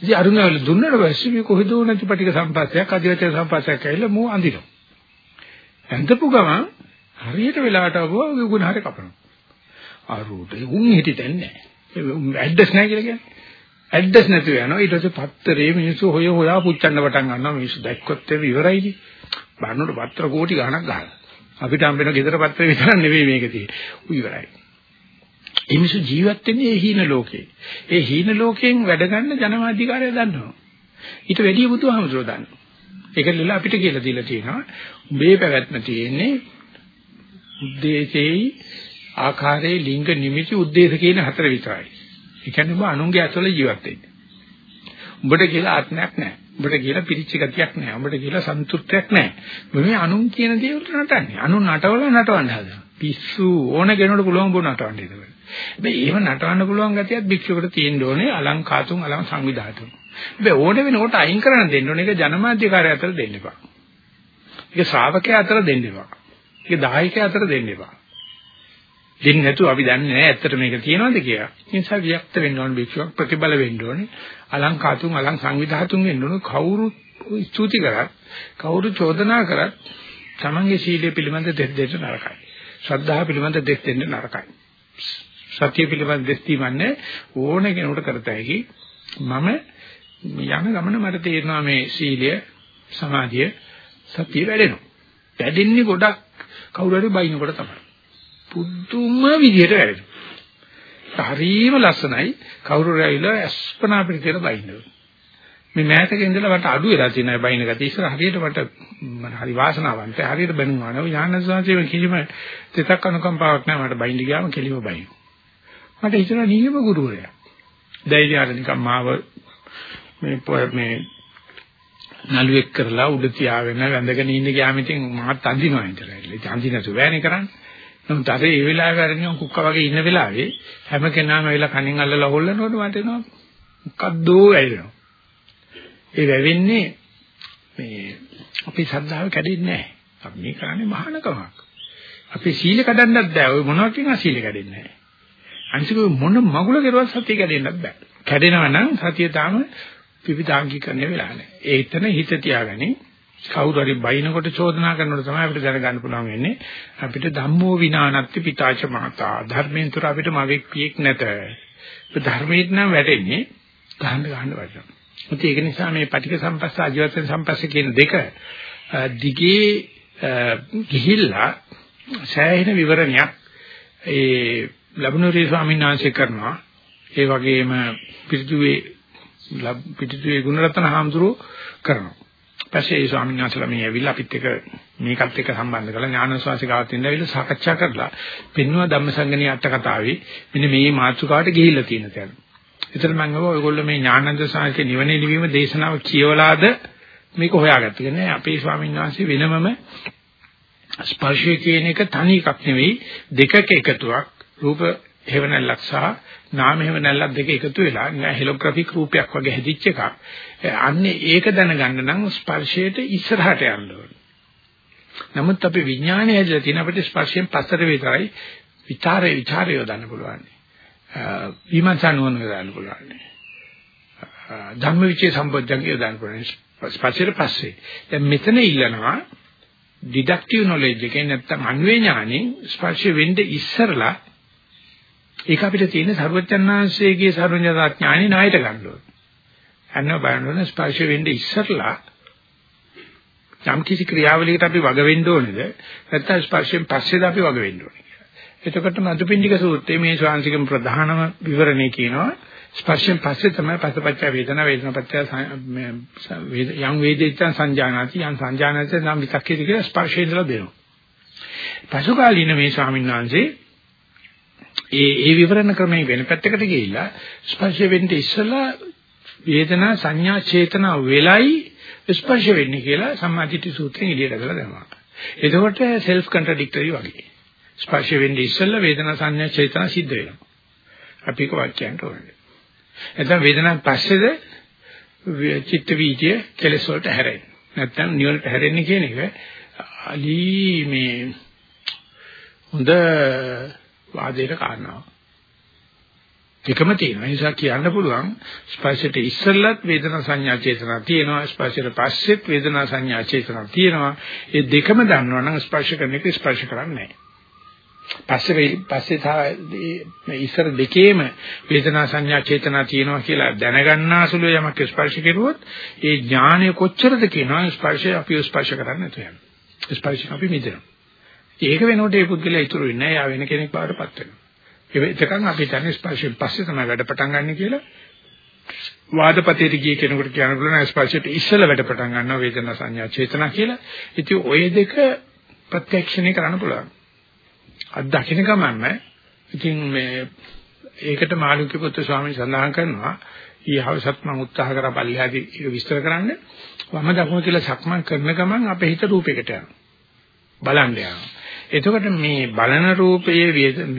ඉතින් අරුණවල දුන්නට පස්සේ මේ කොහෙද නැති පටික සම්පස්සයක් අධිවචන සම්පස්සයක් ඇවිල්ලා මෝ අඳිනවා. ඇඳපු ගමන් හරියට වෙලාවට ආවෝ උගුණ හරිය කපනවා. ආරුට උන් හිටිතෙන් නෑ. ඇඩ්‍රස් නෑ කියලා කියන්නේ. ඇඩ්‍රස් නැතුව යනවා ඊට පස්සේ පත්තරේ මිනිස්සු හොය හොයා පුච්චන්න පටන් ගන්නවා මිනිස්සු දැක්කොත් ඒ ඉවරයිනේ. බannොට පත්‍ර කෝටි ගණක් ගහලා. අපිට හම්බෙන ගෙදර පත්‍රේ විතරක් නෙවෙයි මේක තියෙන්නේ. උ ඉවරයි. ඒ මිනිස්සු ජීවත් වෙන්නේ ඒ හීන ලෝකේ. ඒ හීන ලෝකයෙන් වැඩ ගන්න ජනමාධිකාරය දන්නවා. ඊට වැඩිය බුදුහාමුදුරුවෝ දන්නවා. ඒක ලියලා අපිට කියලා දීලා තියෙනවා. උඹේ පැවැත්ම තියෙන්නේ උද්දේශේයි ආකාරයේ ලිංග නිමිති උද්දේශ කියන හතර විතරයි. ඒ කියන්නේ ඔබ අනුන්ගේ ඇතුළ ජීවත් වෙන්නේ. උඹට කියලා ආත්මයක් නැහැ. උඹට කියලා පිරිච්ච ගතියක් නැහැ. උඹට කියලා සන්තුෂ්ත්‍යක් නැහැ. මේ අනුන් කියන දේ වලට නටන්නේ. අනුන් නටවල නටවන්න හදනවා. පිස්සු ඕන කෙනෙකුට පුළුවන් බෝ නටවන්න ඒක. හැබැයි එහෙම නටවන්න පුළුවන් ගතියක් භික්ෂුවකට තියෙන්න ඕනේ අලංකාතුන් අලං සංවිධාතුන්. හැබැයි ඕන වෙනකොට අයින් කරන්න දෙන්න ඕනේ. ඒක ජනමාධ්‍යකාරය අතර දෙන්න එපා. ඒක ශ්‍රාවකයා අතර දෙන්න එපා. ඒක දායකයා අතර දෙන්න එපා. දෙන්නේ නැතුව අපි දන්නේ නැහැ ඇත්තට මේක තියනවද කියලා. ඒ නිසා වික්ත වෙන්න ඕනේ භික්ෂුවක් ප්‍රතිබල වෙන්න ඕනේ. අලංකාතුන් අලං සංවිධාතුන් වෙන්න ඕනේ. කවුරු ස්තුති කරත් කවුරු චෝදනා කරත් තමන්ගේ සීලය පිළිබඳ දෙස් දෙන්න නරකයි. ශ්‍රද්ධාව පිළිබඳ දෙස් දෙන්න නරකයි. සත්‍ය පිළිබඳ දෙස් දීමන්නේ ඕන කෙනෙකුට කරත හැකි. මම යන ගමන මට තේරෙනවා මේ සීලය සමාධිය සතිය වැඩෙනවා. වැඩෙන්නේ ගොඩක් කවුරු හරි බයිනකොට තමයි. පුදුම විදියට වැඩෙනවා. හරිම ලස්සනයි. කවුරු හරි ඇවිල්ලා අස්පනා අපිට කියලා බයින්නවා. මේ මෑතක ඉඳලා මට අඩු වෙලා තියෙනවා බයින ගතිය. ඉස්සර හරියට මට හරි වාසනාවන්ත හරියට බැනුවා නේ. ඥානසංශයේ කිසිම තෙතක් අනුකම්පාවක් නැහැ මට බයින්ද ගියාම කෙලිම බයින්. මට හිතෙනවා නියම ගුරුවරයා. දැයිදී අර නිකන් මාව මේ මේ නළුවෙක් කරලා උඩ තියාගෙන වැඳගෙන ඉන්න ගියාම ඉතින් මාත් අඳිනවා ඉතලා. ඉතින් අඳිනසු වැනේ කරන්නේ. නමුත් අර ඒ වෙලාවේ අරගෙන කුක්ක වගේ ඉන්න වෙලාවේ හැම කෙනාම වෙලා කණින් අල්ලලා හොල්ලනකොට මට එනවා මොකද්දෝ ඇවිලෙනවා. ඒ වැවෙන්නේ මේ අපේ ශ්‍රද්ධාව කැඩෙන්නේ නැහැ. අපි මේ කරන්නේ මහානකමක්. අපේ සීල කඩන්නත් බෑ. ඔය මොනවා කියනවා සීල කැඩෙන්නේ නැහැ. අනිසික මොන මගුල කෙරුවත් සතිය කැඩෙන්නත් බෑ. කැඩෙනවා නම් සතිය තාම විවිධාංගීකරණය වෙලා නැහැ. ඒ එතන හිත තියාගන්නේ කවුරු හරි බයිනකොට චෝදනා කරනකොට තමයි අපිට දැනගන්න පුළුවන් වෙන්නේ අපිට ධම්මෝ විනානත්ති පිතාච මාතා ධර්මයෙන් තුර අපිට මවෙක් පියෙක් නැත. ධර්මයෙන් නම් වැටෙන්නේ ගහන්න ගහන්න වටනවා. ඒක නිසා මේ පටික සම්පස්ස ආජීවතන සම්පස්ස කියන දෙක දිගේ ගිහිල්ලා සෑහෙන විවරණයක් ඒ ලබුණුරේ ස්වාමීන් වහන්සේ කරනවා. ඒ වගේම පිරිතුවේ පිටිතුවේ ගුණරත්න හාමුදුරුවෝ කරනවා. පස්සේ ඒ ස්වාමීන් වහන්සේලා මේ ඇවිල්ලා අපිත් එක්ක මේකත් එක්ක සම්බන්ධ කරලා ඥානස්වාසික ගාවත් ඉන්න ඇවිල්ලා සාකච්ඡා කරලා පෙන්වුවා ධම්මසංගණී අට කතාවේ. මෙන්න මේ මාතෘකාවට ගිහිල්ලා තියෙන තැන. ඒතර මම ගිහුවා ඔයගොල්ලෝ මේ ඥානන්ද සාහිත්‍ය නිවන නිවීම දේශනාව කියවලාද? මේක හොයාගත්තේ. නෑ අපේ ස්වාමීන් වහන්සේ වෙනමම ස්පර්ශය කියන එක තනි එකක් නෙවෙයි දෙකක එකතුවක්. රූප හේවණල්ලක් සහ නාම හේවණල්ලක් දෙක එකතු වෙලා නිකන් හෙලෝග්‍රැෆික් රූපයක් වගේ හැදිච්ච එකක්. අන්නේ ඒක දැනගන්න නම් ස්පර්ශයට ඉස්සරහට යන්න ඕනේ. නමුත් අපි විඥානය ඇදලා තියෙන අපිට ස්පර්ශයෙන් පස්සට විතරයි විචාරේ විචාරය යොදන්න පුළුවන්. විමර්ශන නුවණ යොදන්න පුළුවන්. ධම්මවිචේ සම්පෝඥය යොදන්න පුළුවන්. ස්පර්ශයට පස්සේ. දැන් මෙතන ඉල්ලනවා ඩිඩක්ටිව් නොලෙජ් එකෙන් නැත්තම් අන්වේ ඥානෙ ස්පර්ශ වෙන්න ඉස්සරලා ඒක අපිට තියෙන සර්වඥාන්සේගේ සර්වඥතා ඥානෙ ණයට ගන්න ඕනේ. අන්න බලන්න ස්පර්ශ වෙන්න ඉස්සරලා යම් කිසි ක්‍රියාවලියකට අපි වග වෙන්න ඕනේද නැත්නම් ස්පර්ශයෙන් පස්සේද අපි වග වෙන්න ඕනේ කියලා. එතකොට මදුපිණ්ඩික සූත්‍රයේ මේ ශාන්තිකම ප්‍රධානම විවරණේ කියනවා ස්පර්ශයෙන් පස්සේ තමයි පසපච්ච වේදනා වේදනාපච්ච යම් වේදිතං සංජානාති යම් සංජානාති නම් විතක්කේද කියලා ස්පර්ශය ඉඳලා දෙනවා. පසුකාලීන මේ ස්වාමීන් වහන්සේ ඒ ඒ විවරණ ක්‍රමයේ වෙන පැත්තකට ගිහිල්ලා ස්පර්ශ වෙන්න ඉස්සලා වේදනා සංඥා චේතනා වෙලයි ස්පර්ශ වෙන්නේ කියලා සම්මාදිට්ඨි සූත්‍රයෙන් එළියට ගලා දැම්මා. එතකොට self contradictory වගේ. ස්පර්ශ වෙන්නේ ඉස්සලා වේදනා සංඥා චේතනා සිද්ධ වෙනවා. අපි එක වාක්‍යයන්ට ඕනේ. එතන වේදනාවක් පස්සේද චිත්ත වීතිය කෙලෙස් වලට හැරෙන්නේ. නැත්තම් නිවනට හැරෙන්නේ කියන එක අලි මේ හොඳ වාදයට කාරණාවක්. එකම තියෙනවා. ඒ නිසා කියන්න පුළුවන් ස්පර්ශයට ඉස්සෙල්ලත් වේදනා සංඥා චේතනා තියෙනවා. ස්පර්ශයට පස්සෙත් වේදනා සංඥා චේතනා තියෙනවා. ඒ දෙකම දන්නවනම් ස්පර්ශ කරන එක ස්පර්ශ කරන්නේ නැහැ. පස්සේ පස්සේ තා ඉස්සර දෙකේම වේදනා සංඥා චේතනා තියෙනවා කියලා දැනගන්නාසුළු යමක් ස්පර්ශ කෙරුවොත් ඒ ඥානය කොච්චරද කියනවා ස්පර්ශය අපිව ස්පර්ශ කරන්නේ නැතු යන. ස්පර්ශ අපි මිදෙනවා. ඒක වෙනකොට ඒ පුද්ගලයා ඉතුරු වෙන්නේ නැහැ. යා වෙන කෙනෙක් බාටපත් වෙනවා. ඒකෙන් අපි දැන ස්පර්ශයෙන් පස්සේ තමයි වැඩ පටන් ගන්න කියලා වාදපතේට ගිය කෙනෙකුට කියන්න පුළුවන් ස්පර්ශයට ඉස්සෙල්ලා වැඩ පටන් ගන්නවා වේදනා සංඥා චේතනා කියලා. ඉතින් ওই දෙක ප්‍රත්‍යක්ෂණය කරන්න පුළුවන්. අත් දකින්න ගමන්ම ඉතින් මේ ඒකට මාළුක්‍ය පුත්‍ර ස්වාමීන් සඳහන් කරනවා ඊහවසත් මම උත්සාහ කරා පල්ලිහාදී ඒක විස්තර කරන්න වම දකුණ කියලා සක්මන් කරන ගමන් අපේ හිත රූපයකට යනවා බලන්න යනවා එතකොට මේ බලන රූපයේ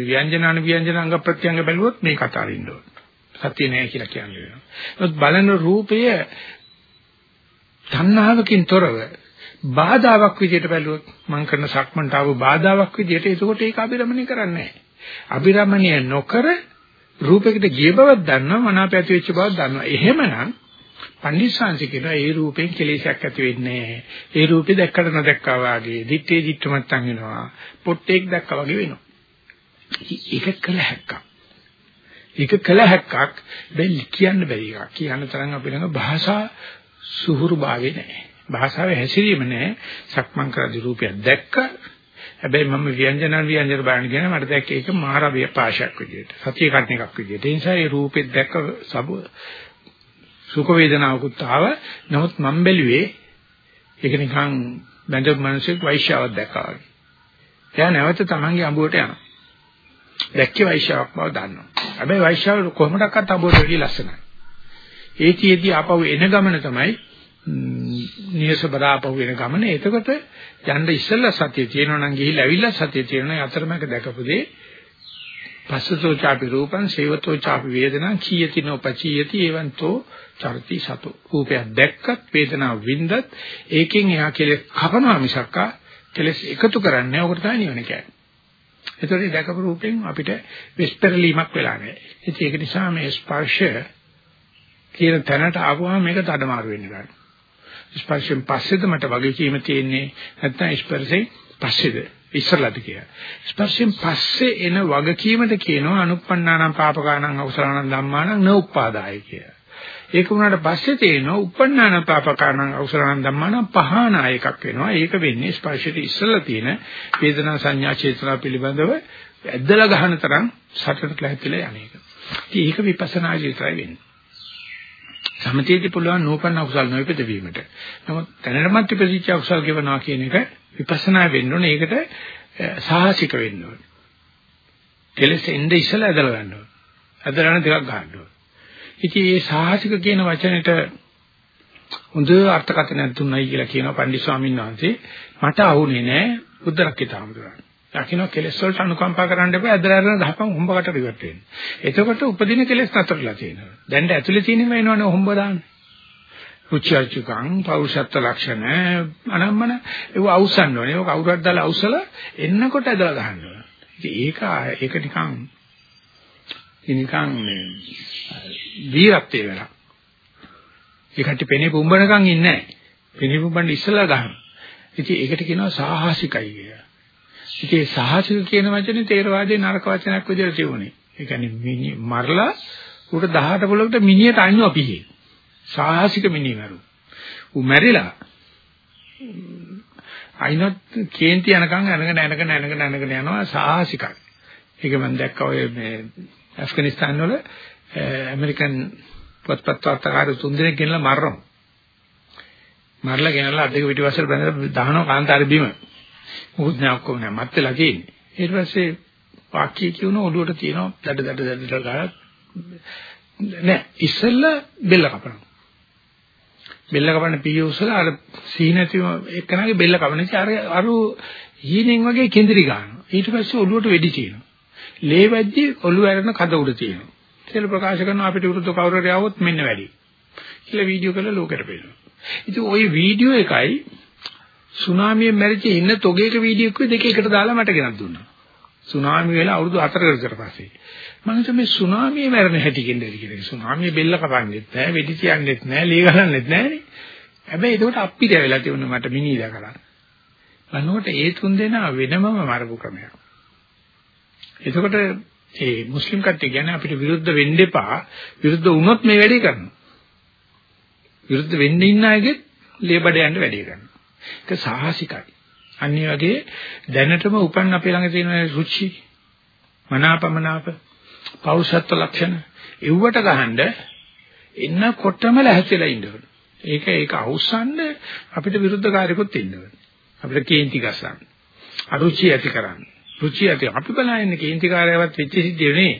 ව්‍යංජනාන ව්‍යංජනාංග ප්‍රත්‍යංග බැලුවොත් මේක අතාරින්න ඕන සත්‍ය නෑ කියලා කියන්නේ වෙනවා නමුත් බලන රූපය තණ්හාවකින් තොරව බාධාවක් විදියට බැලුවොත් මම කරන සක්මන්ට ආව බාධාවක් විදියට එතකොට ඒක අබිරමණය කරන්නේ නැහැ. අබිරමණය නොකර රූපයකට ගිය බවක් දන්නවා මනාප ඇති වෙච්ච බවක් දන්නවා. එහෙමනම් පන්දිස්සාංශ කියනවා ඒ රූපෙන් කෙලෙසයක් ඇති වෙන්නේ නැහැ. ඒ රූපේ දැක්කට නොදැක්කා වාගේ, දිත්තේ දිත්තමත්තන් වෙනවා. පොට්ටේක් දැක්කා වගේ වෙනවා. ඒක කළ හැක්කක්. ඒක කළ හැක්කක් බැලි කියන්න බැරි එකක්. කියන්න තරම් අපේ ළඟ භාෂා සුහුරු භාවේ නැහැ. භාෂාවේ හැසිරීම නැහැ. සක්මන් කරදී රූපයක් දැක්ක. හැබැයි මම ව්‍යංජන ව්‍යංජන බලන්න කියන මට දැක්ක ඒක මාරවිය පාශයක් විදියට. සතිය කටන එකක් විදියට. ඒ නිසා මේ රූපෙත් දැක්ක සබ සුඛ වේදනාවකුත් ආව. නමුත් මම බැලුවේ ඒක නිකන් බඳපු මිනිස්සෙක් වෛශ්‍යාවක් දැක්කා වගේ. එයා නැවත තමන්ගේ අඹුවට යනවා. දැක්කේ වෛශ්‍යාවක් බව දන්නවා. හැබැයි වෛශ්‍යාව කොහොමඩක්වත් අබෝට වැඩි ලස්සනයි. ඒතියෙදි ආපහු එන ගමන තමයි නියස බදාපහු වෙන ගමන. එතකොට යන්න ඉස්සෙල්ලා සතිය තියෙනවා නම් ගිහිල්ලා ඇවිල්ලා සතිය තියෙනවා. අතරමැක දැකපු දේ පස්සතෝ ചാපි රූපං සේවතෝ ചാපි වේදනා කීයති නොපචීයති එවන්තෝ චර්ති සතෝ රූපයක් දැක්කත් වේදනාව වින්දත් ඒකෙන් එහා කෙලෙස් කපනවා මිසක්කා කෙලෙස් එකතු කරන්නේ ඔකට තමයි නිවන කියන්නේ. ඒතකොට දැකපු රූපෙන් අපිට විස්තරලීමක් වෙලා නැහැ. ඉතින් ඒක නිසා මේ ස්පර්ශය කියන තැනට ආවම මේක තඩමාරු වෙන්න ගන්නවා. ස්පර්ශයෙන් පස්සේද මට වගකීම තියෙන්නේ නැත්නම් ස්පර්ශයෙන් පස්සේද ඉස්සරලද කියලා. ස්පර්ශයෙන් පස්සේ එන වගකීමද කියනවා අනුප්පන්නානම් පාපකානම් අවසරණම් ධම්මානම් නෝප්පාදාය කියලා. ඒක වුණාට පස්සේ තේරෙනවා උපන්නාන පාපකානම් අවසරණම් ධම්මානම් පහනාය එකක් වෙනවා. ඒක වෙන්නේ ස්පර්ශයට ඉස්සරලා තියෙන වේදනා සංඥා චේතනා පිළිබඳව ඇදලා ගන්න තරම් සටනට ලැහැතිලා යන්නේක. ඉතින් ඒක විපස්සනා ජීවිතය වෙන්නේ. සමතේදී පුළුවන් නූපන්න අකුසල් නොයිපද වීමට. නමුත් දැනටමත් ඉපදිච්ච අකුසල් කියවනවා කියන එක විපස්සනා වෙන්න ඕනේ. ඒකට සාහසික වෙන්න ඕනේ. කෙලෙස් එnde ඉස්සලා ඇදලා ගන්න ඕනේ. ඇදලා ටිකක් ගන්න ඕනේ. ඉතින් මේ සාහසික කියන වචනෙට හොඳ අර්ථකථනයක් දුන්නයි කියලා කියනවා පන්දි ස්වාමීන් වහන්සේ. මට අහුනේ නෑ බුද්ධ රක්කිතාමතුරන්. දකින්න කෙලෙස් වලට අනුකම්පා කරන්න එපා ඇදලා අරගෙන දහපන් හොම්බකට ඉවත් වෙන්න. එතකොට උපදින කෙලෙස් නතරලා තියෙනවා. දැන් ඇතුලේ තියෙනම එනවනේ හොම්බ දාන්න. රුචර්චුකං පෞරුෂත්ව ලක්ෂණ අනම්මන ඒව අවසන් ඕනේ. ඒක කවුරුහත් දාලා අවසල එන්නකොට ඇදලා ගන්න ඕනේ. ඉතින් ඒක ඒක නිකන් නිකන් මේ වීරත්වයේ වෙලා. ඒකට පෙනේ පුම්බනකම් ඉන්නේ නැහැ. පෙනේ පුම්බන්න ඉස්සලා ගන්න. ඉතින් ඒකට කියනවා සාහසිකයි කියලා. ඉතින් සාහසික කියන වචනේ තේරවාදයේ නරක වචනයක් විදිහට තියුනේ. ඒ කියන්නේ මරලා උට 18 පොලකට මිනිහට අයින්නවා පිහේ. සාහසික මිනිහමරු. ඌ මැරිලා අයිනොත් කේන්ති යනකම් අනගෙන අනගෙන අනගෙන අනගෙන යනවා සාහසිකයි. ඒක මම දැක්කා ඔය මේ ඇෆ්ගනිස්තාන් වල ඇමරිකන් පොත්පත් වාර්තාකාර තුන් දෙනෙක් ගෙනලා මරනවා. මරලා ගෙනලා අද්දක පිටිවස්සට බැඳලා දහනවා කාන්තාරේ බිම. මොකුත් නෑ ඔක්කොම නෑ මත් වෙලා තියෙන්නේ. ඊට පස්සේ වාක්‍ය කියුණ ඔළුවට තියෙනවා දඩ දඩ දඩ ගාලා නෑ ඉස්සෙල්ලා බෙල්ල කපනවා. බෙල්ල කපන්න පියුසලා අර සීනතිව එක්කනගේ බෙල්ල කපන නිසා අර අර හීනෙන් වගේ කෙඳිරි ගන්නවා. ඊට පස්සේ ඔළුවට වෙඩි තියෙනවා. ලේ වැද්දි ඔළුව ඇරෙන කඩ උඩ තියෙනවා. කියලා ප්‍රකාශ කරනවා අපිට විරුද්ධ කවුරු හරි ආවොත් මෙන්න වැඩි. කියලා වීඩියෝ කරලා ලෝකෙට පෙන්නනවා. ඉතින් ওই වීඩියෝ එකයි සුනාමියෙන් මැරිච්ච ඉන්න තොගේක වීඩියෝ එකේ දෙක එකට දාලා මට ගෙනත් දුන්නා. සුනාමි වෙලා අවුරුදු 4කට විතර පස්සේ. මම හිතුවා මේ සුනාමියේ මැරෙන හැටි කියන්නේ කියලා. සුනාමියේ බෙල්ල කපන්නෙත් නැහැ, වෙඩි තියන්නෙත් නැහැ, ලී ගලන්නෙත් නැහනේ. හැබැයි ඒකට අප්පිට වෙලා තිබුණා මට මිනිදා කරා. බලනකොට ඒ තුන් දෙනා වෙනමම මරපු ක්‍රමයක්. එතකොට ඒ මුස්ලිම් කට්ටිය කියන්නේ අපිට විරුද්ධ වෙන්න එපා. විරුද්ධ වුණොත් මේ වැඩේ කරනවා. විරුද්ධ වෙන්න ඉන්න අයගෙත් ලේබඩ යන්න වැඩේ කරනවා. ඒක සාහසිකයි. අනිත් වගේ දැනටම උපන් අපේ ළඟ තියෙන රුචි මනාපමනාප පෞරුෂත්ව ලක්ෂණ එව්වට ගහනද එන්නකොටම ලැහැතිලා ඉන්න ඕන. ඒක ඒක අවසන්ද අපිට විරුද්ධකාරයෙකුත් ඉන්න ඕන. අපිට කේන්ති ගසන්න. අරුචි ඇති කරන්න. රුචි ඇති අපි බලන්නේ කේන්තිකාරයවත් වෙච්ච සිද්ධිය නේ.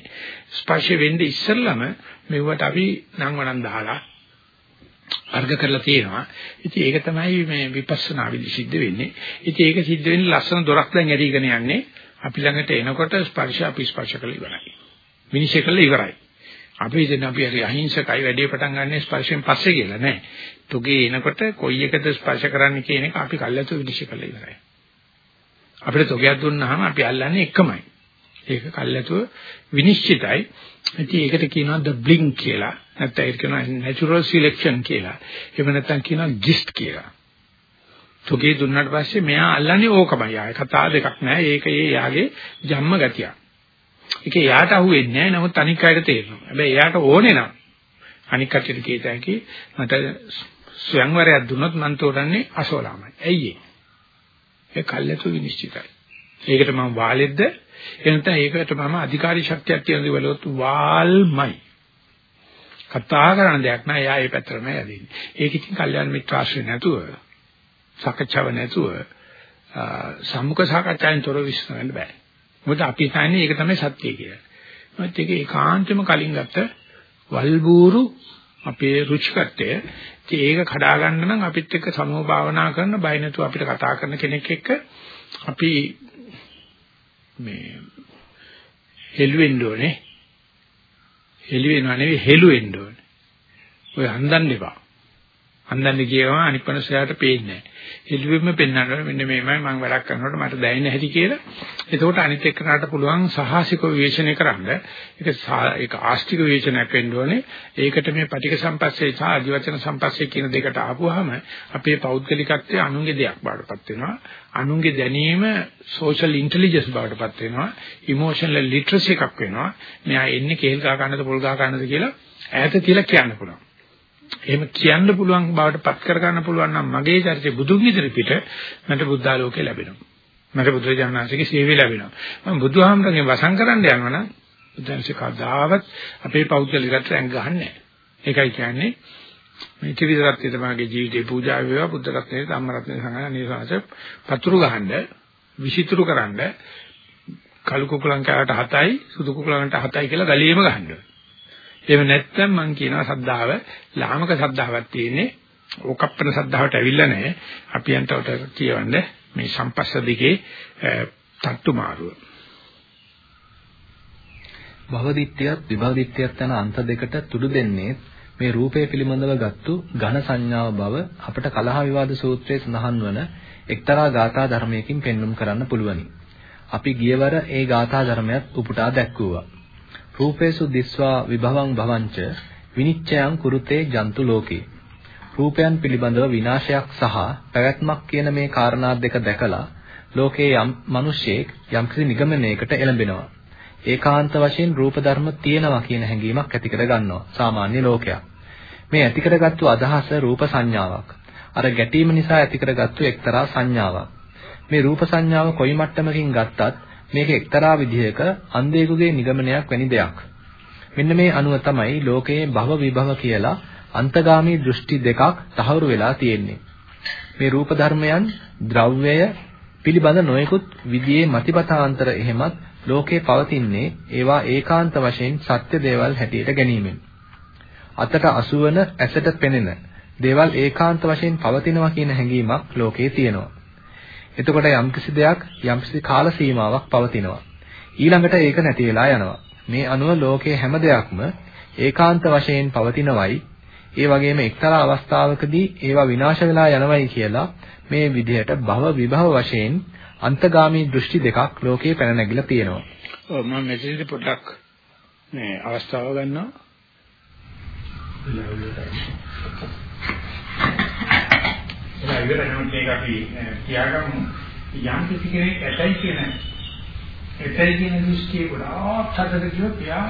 ස්පර්ශ වෙන්නේ ඉස්සෙල්ලම මෙවට අපි නම් වණන් දාලා වර්ග කරලා තියෙනවා. ඉතින් ඒක තමයි මේ විපස්සනා විදි සිද්ධ වෙන්නේ. ඉතින් ඒක සිද්ධ වෙන්නේ ලස්සන දොරක් දැන් ඇරිගෙන යන්නේ. අපි ළඟට එනකොට ස්පර්ශ අපි ස්පර්ශ කරලා ඉවරයි. විනිශ්චය කරලා ඉවරයි. අපි ඉතින් අපි හරි අහිංසකයි වැඩේ පටන් ගන්න ස්පර්ශයෙන් පස්සේ කියලා නෑ. තුගේ එනකොට කොයි එකද ස්පර්ශ කරන්න කියන එක අපි කල්ලාතු විනිශ්චය කරලා ඉවරයි. අපිට තොගයක් දුන්නාම අපි අල්ලන්නේ එකමයි. ඒක කල්ැතුව විනිශ්චිතයි. ඉතින් ඒකට කියනවා the blink කියලා. නැත්නම් ඒක කියනවා natural selection කියලා. එහෙම නැත්නම් කියනවා gist කියලා. තුගේ දුන්නාට පස්සේ මෙයා අල්ලන්නේ ඕකමයි. ආය කතා දෙකක් නැහැ. ඒක ඒ යාගේ ජම්ම ගතිය. ඒක යාට අහුවෙන්නේ නැහැ. නමුත් අනික් අයට තේරෙනවා. හැබැයි එයාට ඕනේ නම් අනික් කටියට කීත හැකි මට ස්වයංවරයක් දුන්නොත් මම තෝරන්නේ අසෝලාමයි. ඇයි ඒ? ඒ කල්ැතු විනිශ්චිතයි. ඒකට මම වාලෙද්ද එනත ඒකට මම අධිකාරී ශක්තියක් තියෙන දිවලොත් වාල්මයි. කතා කරන දෙයක් නෑ එයා ඒ පැත්තටම යදින්නේ. ඒක ඉතින් කල්යාණ මිත්‍රාශ්‍රය නැතුව සාකච්ඡාව නැතුව සම්මුඛ සාකච්ඡාවෙන් තොර විශ්සන්න බෑ. මොකද අපි හිතන්නේ ඒක තමයි සත්‍ය කියලා. මත් ඒක ඒකාන්තෙම කලින් ගත්ත වල්බూరు අපේ රුචිකත්වය. ඒක කඩා ගන්න නම් අපිත් එක්ක සමෝ භාවනා කරන බය නැතුව අපිට කතා කරන කෙනෙක් එක්ක අපි මේ හෙළුවෙන්න ඕනේ. හෙළු වෙනව නෙවෙයි හෙළු වෙන්න ඕනේ. ඔය හන්දන්න එපා. හන්දන්න කියනවා අනිත් පනසයාට පේන්නේ නැහැ. හෙළුවෙම පෙන්වන්න මෙන්න මේමයි මම වැඩක් කරනකොට මට දැනෙන්නේ නැහැටි කියලා. එතකොට අනිත් එක්කනට පුළුවන් සාහසික විවේචනය කරන්න. ඒක ඒක ආස්තික විවේචනයක් වෙන්න ඕනේ. ඒකට මේ පටික සම්පස්සේ සහ අධිවචන සම්පස්සේ කියන දෙකට ආපුවාම අපේ පෞද්ගලිකත්වයේ අනුන්ගේ දෙයක් බාටපත් වෙනවා. අනුන්ගේ දැනීම social intelligence බාටපත් වෙනවා. emotional literacy එකක් වෙනවා. මෙයා එන්නේ කේල් ගහ ගන්නද පොල් ගහ ගන්නද කියලා ඈත තියලා කියන්න පුළුවන්. එහෙම කියන්න පුළුවන් බවට පත් කර ගන්න පුළුවන් නම් මගේ චරිතය බුදුන් ඉදිරි පිට මට බුද්ධාලෝකය ලැබෙනවා. මට බුදුරජාණන්සේගේ සේවය ලැබෙනවා. මම බුදුහාමරගෙන් වසන් කරන්න යනවා නම් බුදුන්සේ කවදාවත් අපේ පෞද්ගලිකත්වයට ඇඟ ගහන්නේ නැහැ. ඒකයි කියන්නේ මේ ත්‍රිවිධ තමගේ ජීවිතේ පූජා වේවා බුද්ධ රත්නයේ ධම්ම රත්නයේ සංඝයා නිසාස පතුරු ගහන්න විසිතුරු කරන්න කළු කුකුලන් කාට 7යි සුදු කුකුලන්ට 7යි කියලා ගලියෙම ගහන්න. එහෙම නැත්නම් මම කියනවා සද්ධාව ලාමක සද්ධාවක් තියෙන්නේ ඕකප්පන සද්ධාවට ඇවිල්ලා නැහැ. අපි යන්තවට කියවන්නේ මේ සම්පස්ස දිගේ තට්ටු මාරුව. භවදිත්‍යයත් විභවදිත්‍යයත් යන අන්ත දෙකට තුඩු දෙන්නේ මේ රූපය පිළිබඳව ගත්තු ඝන සංඥාව බව අපට කලහ විවාද සූත්‍රයේ සඳහන් වන එක්තරා ගාථා ධර්මයකින් පෙන්눔 කරන්න පුළුවනි. අපි ගියවර ඒ ගාථා ධර්මයක් උපුටා දැක්වුවා. රූපේසු දිස්වා විභවං භවංච විනිච්ඡයං කුරුතේ ජන්තු ලෝකේ. රූපයන් පිළිබඳව විනාශයක් සහ පැවැත්මක් කියන මේ කාරණා දෙක දැකලා ලෝකේ යම් මිනිසෙක් යම්කිසි නිගමනයකට එළඹෙනවා. ඒකාන්ත වශයෙන් රූප ධර්ම තියෙනවා කියන හැඟීමක් ඇති කර ගන්නවා සාමාන්‍ය ලෝකයා මේ ඇති කරගත්තු අදහස රූප සංඥාවක්. අර ගැටීම නිසා ඇති කරගත්තු එක්තරා සංඥාවක්. මේ රූප සංඥාව කොයි මට්ටමකින් ගත්තත් මේක එක්තරා විදිහක අන්ධයෙකුගේ නිගමනයක් වැනි දෙයක්. මෙන්න මේ අනුව තමයි ලෝකයේ භව විභව කියලා අන්තගාමී දෘෂ්ටි දෙකක් තහවුරු වෙලා තියෙන්නේ. මේ රූප ධර්මයන් ද්‍රව්‍යය පිළිබඳ නොයෙකුත් විදියේ මතිපතාන්තර එහෙමත් ලෝකේ පවතින්නේ ඒවා ඒකාන්ත වශයෙන් සත්‍ය දේවල් හැටියට ගැනීමෙන්. අතට අසුවන ඇසට පෙනෙන දේවල් ඒකාන්ත වශයෙන් පවතිනවා කියන හැඟීමක් ලෝකේ තියෙනවා. එතකොට යම්කිසි දෙයක් යම්කිසි කාල සීමාවක් පවතිනවා. ඊළඟට ඒක නැති වෙලා යනවා. මේ අනුව ලෝකයේ හැම දෙයක්ම ඒකාන්ත වශයෙන් පවතිනවයි ඒ වගේම එක්තරා අවස්ථාවකදී ඒවා විනාශ වෙලා යනවයි කියලා මේ විදිහට භව විභව වශයෙන් අන්තගාමී දෘෂ්ටි දෙකක් ලෝකේ පැන නැගිලා තියෙනවා. ඔව් මම මෙතනදි පොඩ්ඩක් මේ අවස්ථාව ගන්නවා. එලා ඉවර වෙනකොට මේක අපි කියාගමු යම් කිසි කෙනෙක් ඇතයි කියන ඇතයි කියන දෘෂ්ටිය ගොඩාක් හදද කියොත් එයා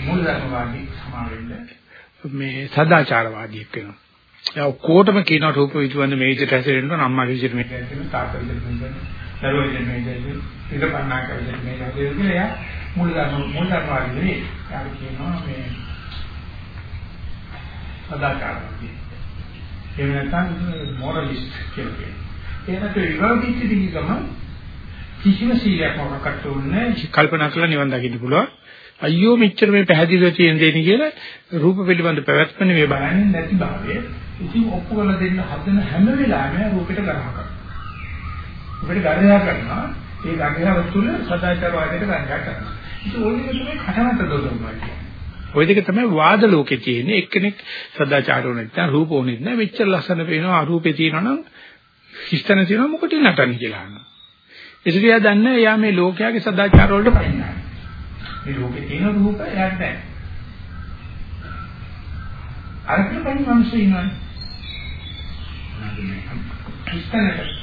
මූල ධර්මවාදී සමාවෙන්න මේ සදාචාරවාදීෙක් වෙනවා. එයා කොටම කියන රූප විචවන්න මේ විදිහට හැසිරෙන්න ඕන අම්මා විදිහට මේක හැසිරෙන්න තාත්තා විදිහට මේක දරුවෝ විදිහට මේක හැසිරෙන්න ඉත පන්නා කරලා මේක හැසිරෙන්න එයා මූල ධර්ම මූල ධර්මවාදී නෙවෙයි. එයා කියනවා මේ සදාචාරවාදී එහෙම නැත්නම් මොරලිස්ට් කියලා කියනවා. එහෙම විවාදිත දිගම කිසිම සීලයක් මොකක්වත් ඕනේ කල්පනා කරලා නිවන් දකින්න පුළුවන්. අයියෝ මෙච්චර මේ පැහැදිලිව තියෙන දෙන්නේ කියලා රූප පිළිබඳ පැවැත්ම නෙවෙයි බලන්නේ නැති භාවය. ඉතින් ඔප්පු කරලා දෙන්න හදන හැම වෙලාවෙම රූපෙට ගරහ කරනවා. රූපෙට ගරහ කරනවා. ඒ ගරහව තුළ සදාචාරවාදයට ගරහ කරනවා. ඉතින් ඕනෙක තමයි කටමැත දොඩනවා කියන්නේ. ওই දෙක තමයි වාද ලෝකේ තියෙන්නේ. එක්කෙනෙක් සදාචාර ඕනෙත් නැහැ, රූප ඕනෙත් නැහැ. මෙච්චර ලස්සන පේනවා අරූපේ තියෙනවනම් හිස්තන තියෙනවා මොකටද නටන්නේ කියලා අහනවා. ඒකට එයා දන්නේ එයා මේ ලෝකයාගේ සදාචාර වලට පයින්නවා. මේ ලෝකේ තියෙන රූප එයාට නැහැ. අරකට පයින් මිනිස්සු ඉන්නවනේ. හිස්තනට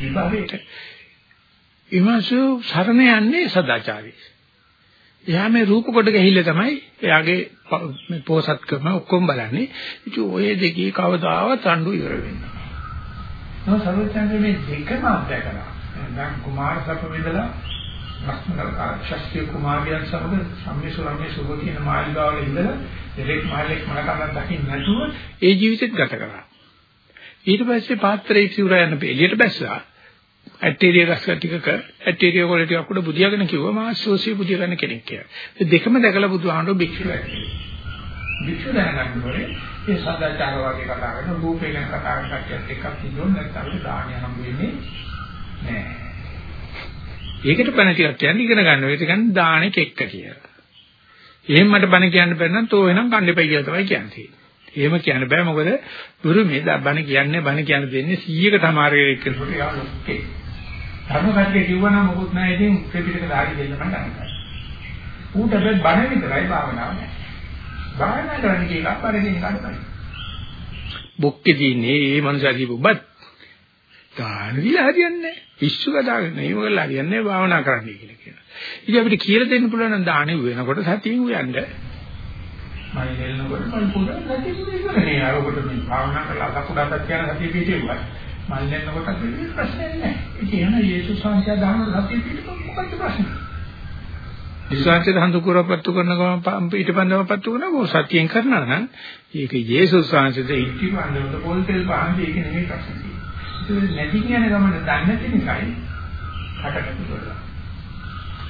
විභවයට ඉමසු සරණ යන්නේ සදාචාරී. එයා මේ රූප කොට ගහිල්ල තමයි එයාගේ මේ පෝසත්කම ඔක්කොම බලන්නේ. ඉතින් ඔය දෙකේ කවදාවත් අඬු ඉවර වෙන්නේ නැහැ. නෝ සර්වඥාගේ මේ දෙකම අත්දැකලා. දැන් කුමාර සප විදලා ශාස්ත්‍රීය කුමාරයන් සමග සම්මිසුරම්මේ සුභ කියන මාළිගාවල ඉඳලා දෙලෙක් මාළෙක් මනකමක් දකින්න නැතුව ඒ ජීවිතෙත් ගත කරා. ඊට පස්සේ පාත්‍රයේ සිවුර යන එළියට බැස්සා. ඇටීරිය ගස් ටිකක ඇටීරිය කොළ ටිකක් උඩ බුදියාගෙන කිව්වා මා සෝසිය බුදිය ගන්න කෙනෙක් කියලා. ඒ දෙකම දැකලා බුදුහාමුදුරුවෝ භික්ෂුව ඇත්තේ. භික්ෂුව දැනගන්න ඕනේ මේ සදාචාර වගේ කතා කරන රූපේ ගැන කතා කරන කට්ටියත් එක්ක කිව්වොත් නැත්නම් දාණය හම්බ වෙන්නේ නෑ. ඒකට බණ ටිකක් කියන්නේ ඉගෙන ගන්න. ඒක කියන්නේ දාණය කෙක්ක කියලා. එහෙම මට බණ කියන්න බැරි නම් තෝ වෙනම් කණ්ඩේපයි කියලා තමයි කියන්නේ. එහෙම කියන්න බෑ මොකද ගුරු මේ බණ කියන්නේ බණ කියන්න දෙන්නේ 100කට අමාරු යාළුවෙක්. ධර්ම කට්ටිය කිව්වනම් මොකුත් නැහැ ඉතින් ත්‍රිපිටක ධාරි දෙන්න මම ගන්නවා. ඌට බෑ බණ විතරයි භාවනාව නෑ. භාවනා කරන්න කියලා පරිදි නිකන් බොක්කේ දින්නේ මේ මනුස්සයා දීපුවත් දාන විලා හරියන්නේ නැහැ. පිස්සු කතාගෙන එහෙම කරලා හරියන්නේ නැහැ භාවනා කරන්න කියලා කියනවා. ඉතින් අපිට කියලා දෙන්න පුළුවන් නම් දානෙ වෙනකොට සතියෙන් උයන්ද. මම දෙන්නකොට මම පොඩ්ඩක් සතිය පුරේන්නේ. අර ඔබට මේ භාවනා කරලා ලකුඩක් කියන සතිය පිටියුවා. මම දෙන්නකොට කිසි ප්‍රශ්නයක් නැහැ. ඉතින් එහෙනම් යේසුස් වහන්සේ දාන සතිය පිටියුවා මොකක්ද ප්‍රශ්නේ? විශ්වාසයෙන් හඳුකුරපත්තු කරන ගමන් ඊටපන්දමපත්තු කරනවා සතියෙන් කරනවා නම් ඒක යේසුස් වහන්සේද ඉතිවන්දමද පොල් තෙල් පහන්දි ඒක නෙමෙයි ප්‍රශ්නේ. ඒක නැති කියන ගමන දන්නේ නැති නිසායි කටකට කරලා.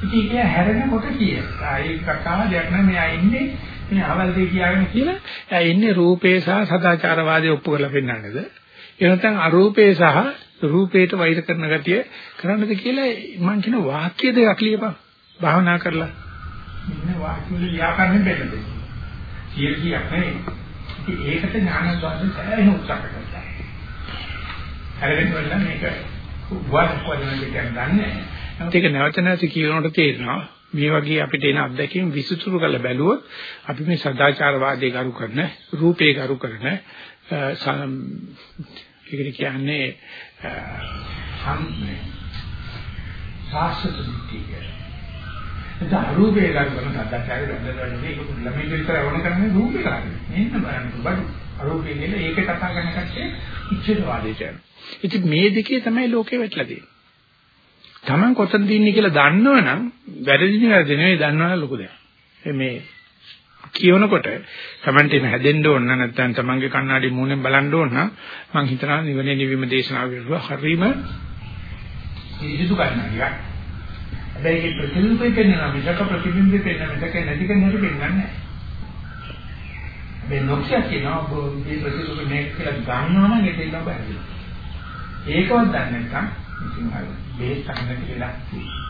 ඉතින් ඒක හැරෙනකොට කිය. ආයේ කතාව දෙයක් නෑ මෙයා ඉන්නේ මේ අවල් දෙය කියාගෙන කියලා. එයා ඉන්නේ රූපේ සහ සදාචාරවාදී ඔප්පු කරලා පෙන්නන්නේද? ඒ නැත්නම් අරූපේ සහ රූපේට වෛර කරන ගතිය කරන්නද කියලා මම කියන වාක්‍ය දෙකක් ලියපන්. භාවනා කරලා. මෙන්න වාක්‍ය වල ව්‍යාකරණය බෙදෙන්න. සියල් කියක් නෙවෙයි. ඒකට ඥානද්වාරයෙන් සෑහෙන උත්සාහ කරනවා. හැරෙන්න වෙලා මේක වත් කොහෙන්ද කියන්නේ ඒක නැවත නැවත කියනකොට තේරෙනවා මේ වගේ අපිට එන අත්දැකීම් විසුතුරු කරලා බැලුවොත් අපි මේ සදාචාරවාදී කරු කරන රූපේ කරු කරන ඒකට කියන්නේ සම්මේ සාස්ත්‍ව දිට්ඨිය. ඒක අරූපේ කරු කරන සදාචාරය බඳලා ඒක ළමයි විතර වුණ කරන්නේ රූපේ කරන්නේ. මෙන්න බලන්න බඩු අරූපේ නෙල ඒක කතා කරන කච්චේ ඉච්ඡේදවාදයට යනවා. ඉතින් මේ දෙකේ තමයි ලෝකේ වැටලා තියෙන්නේ. Taman කොතනද ඉන්නේ කියලා දන්නවනම් වැරදි නෙවෙයි නෙවෙයි දන්නවනම් ලොකු දෙයක්. මේ කියනකොට Tamanට එන හැදෙන්න ඕන නැත්නම් Tamanගේ කණ්ණාඩි මූණෙන් බලන්න ඕන නම් මම හිතනවා නිවනේ නිවීම දේශනාව විරුව හරීම ඉදිසු කණ්ණාඩියක්. හැබැයි ඒ ප්‍රතිබිම්බේ පෙන්වන මිසක ප්‍රතිබිම්බේ පෙන්වන මිසක නැති කෙනෙකුට පෙන්වන්නේ නැහැ. මේ නොක්ෂය කියනවා මේ ප්‍රතිබිම්බේ මේක කියලා ගන්නවා නම් ඒක ඉන්න බෑ. ඒකවත් දන්නේ නැත්නම් ඉතින් අර බේස් ගන්න කියලා දෘෂ්ටි සම්බන්ධ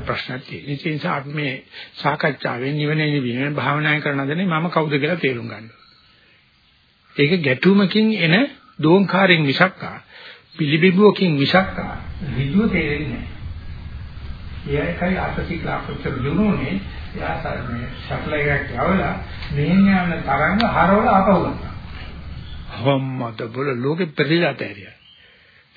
ප්‍රශ්නක් තියෙනවා. ඒ නිසා අපි මේ සාකච්ඡාවෙන් නිවනේ නිවීම භාවනා කරන දන්නේ මම කවුද කියලා තේරුම් ගන්න. ඒක ගැටුමකින් එන දෝංකාරයෙන් මිසක්කා පිළිබිඹුවකින් මිසක්කා ඍජුව තේරෙන්නේ නැහැ. ඒකයි අතසිකලා කොච්චර දුරුනේ එයා සරනේ සැටලයිට් යවලා මෙහෙන් යන තරංග හරවල ආපහු ගන්නවා. හොම්මද බල ලෝකෙ පෙරලා තැරියා.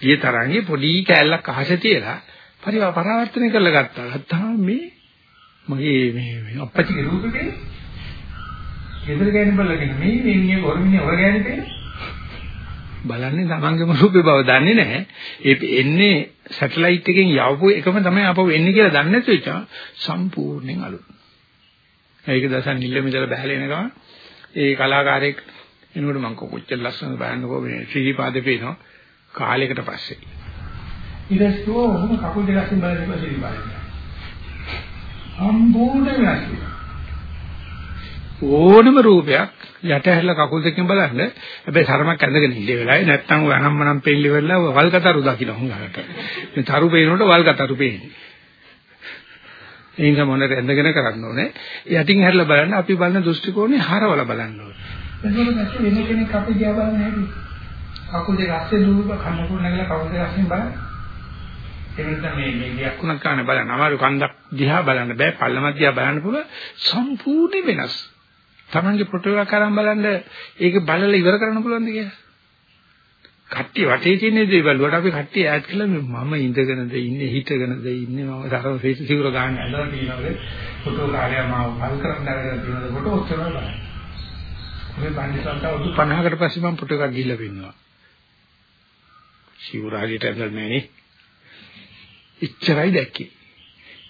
ඊයේ තරංගේ පොඩි කෑල්ලක් අහසේ තියලා පරිව පරාවර්තනය කරලා ගත්තා. ගත්තාම මේ මගේ මේ අපච්චිගේ රූපේ ගෙදර ගෑනි බලගෙන මේ මෙන්නේ වරුමිනේ වර ගෑනි තේන බලන්නේ තමන්ගේම රූපේ බව දන්නේ නැහැ. ඒ එන්නේ සැටලයිට් එකෙන් යවපු එකම තමයි අපව එන්නේ කියලා දන්නේ නැති වෙච්චා සම්පූර්ණයෙන් අලුත්. ඒක දසන් නිල්ල මිදලා බහැලා එන ගමන් ඒ කලාකාරයෙක් එනකොට මම කොච්චර ලස්සනද බලන්නකෝ මේ ශ්‍රීපාදේ පේනවා. කාලයකට පස්සේ. ඊට පස්සේ ඔහොම කකුල් දෙක අතින් බලන එක සිරිපාලයි. සම්පූර්ණ වෙනස් ඕනම රූපයක් යට හැරලා කකුල් දෙකෙන් බලන්න හැබැයි සරමක් ඇඳගෙන ඉඳි වෙලාවේ නැත්තම් ඔය අනම්මනම් පෙල්ලි වෙලා වල් කතරු දකින්න හොඟකට මේ තරු පේනකොට වල් කතරු පේන්නේ. ඒ නිසා මොනට ඇඳගෙන කරන්න ඕනේ? යටින් හැරලා බලන්න අපි බලන දෘෂ්ටි කෝණේ හරවල බලන්න ඕනේ. එතකොට වෙන කෙනෙක් අපි දිහා බලන්නේ නැහැ කකුල් දෙක අස්සේ දුවක කන්නකුල් නැගලා කකුල් දෙක අස්සෙන් බලන්න. ඒ නිසා මේ මේ දියක්ුණක් ගන්න බලන්න. අමාරු කන්දක් දිහා බලන්න බෑ. පල්ලමක් දිහා බලන්න පුළුවන් සම්පූර්ණ වෙනස්. Tamange පොටුවක් කරන් බලන්න ඒක බලලා ඉවර කරන්න පුළුවන්ද කියලා. කට්ටිය වටේ තියෙන දේ බලුවට අපි කට්ටිය ඈත් කළා මම ඉඳගෙනද ඉන්නේ හිටගෙනද ඉන්නේ මම සරව ෆේස් සිවුර ගන්න ඇඳලා තියෙනවද ෆොටෝ කාර්යය මාව කල් කරන් දැරගෙන තියෙනවද ෆොටෝ ඔච්චර බලන්න. මේ පන්දිසන්ට අවුරුදු 50කට පස්සේ මම ෆොටෝ එකක් ගිහිල්ලා පෙන්නවා. සිවුරාලියට ඇඳලා නැනේ. ඉච්චරයි දැක්කේ.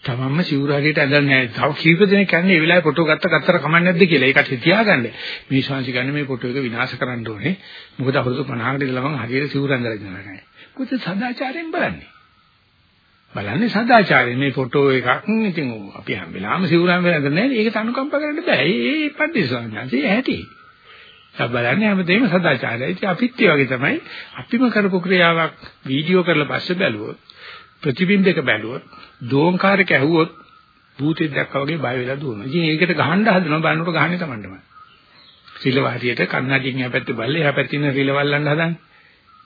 තමන්ම සිවුර හරියට ඇඳලා නැහැ. තව කීප දෙනෙක් කියන්නේ ඒ වෙලාවේ ෆොටෝ ගත්ත ගත්තර කමක් නැද්ද කියලා. ඒකට තියාගන්න. මේ ශාන්ති ගන්න මේ ෆොටෝ එක විනාශ කරන්න ඕනේ. මොකද අවුරුදු 50කට ඉඳලා මම හරියට සිවුර ඇඳලා ඉඳලා නැහැ. මොකද සදාචාරයෙන් බලන්නේ. බලන්නේ සදාචාරයෙන් මේ ෆොටෝ එකක් ඉතින් අපි හැම වෙලාවෙම සිවුරම් වෙනද නැහැ. ඒකට අනුකම්ප කරන්න බෑ. ඒ පන්දි ස්වාමීන් ඇති. ඒ බලන්නේ හැමදේම සදාචාරයයි. ඉතින් අපිත් ඒ වගේ තමයි අපිම කරපු ක්‍රියාවක් වීඩියෝ කරලා පස්සේ බැලුවොත් ප්‍රතිබිම්බයක බැලුවොත් දෝංකාරයක ඇහුවොත් භූතෙක් දැක්කා වගේ බය වෙලා දුවනවා. ඉතින් ඒකට ගහන්න හදනවා බලනකොට ගහන්නේ Tamandම. සිලව හරියට කන්නඩියෙන් එහා පැත්තේ බල්ල එහා පැත්තේ ඉන්න රිලවල්ලන්න හදන්නේ.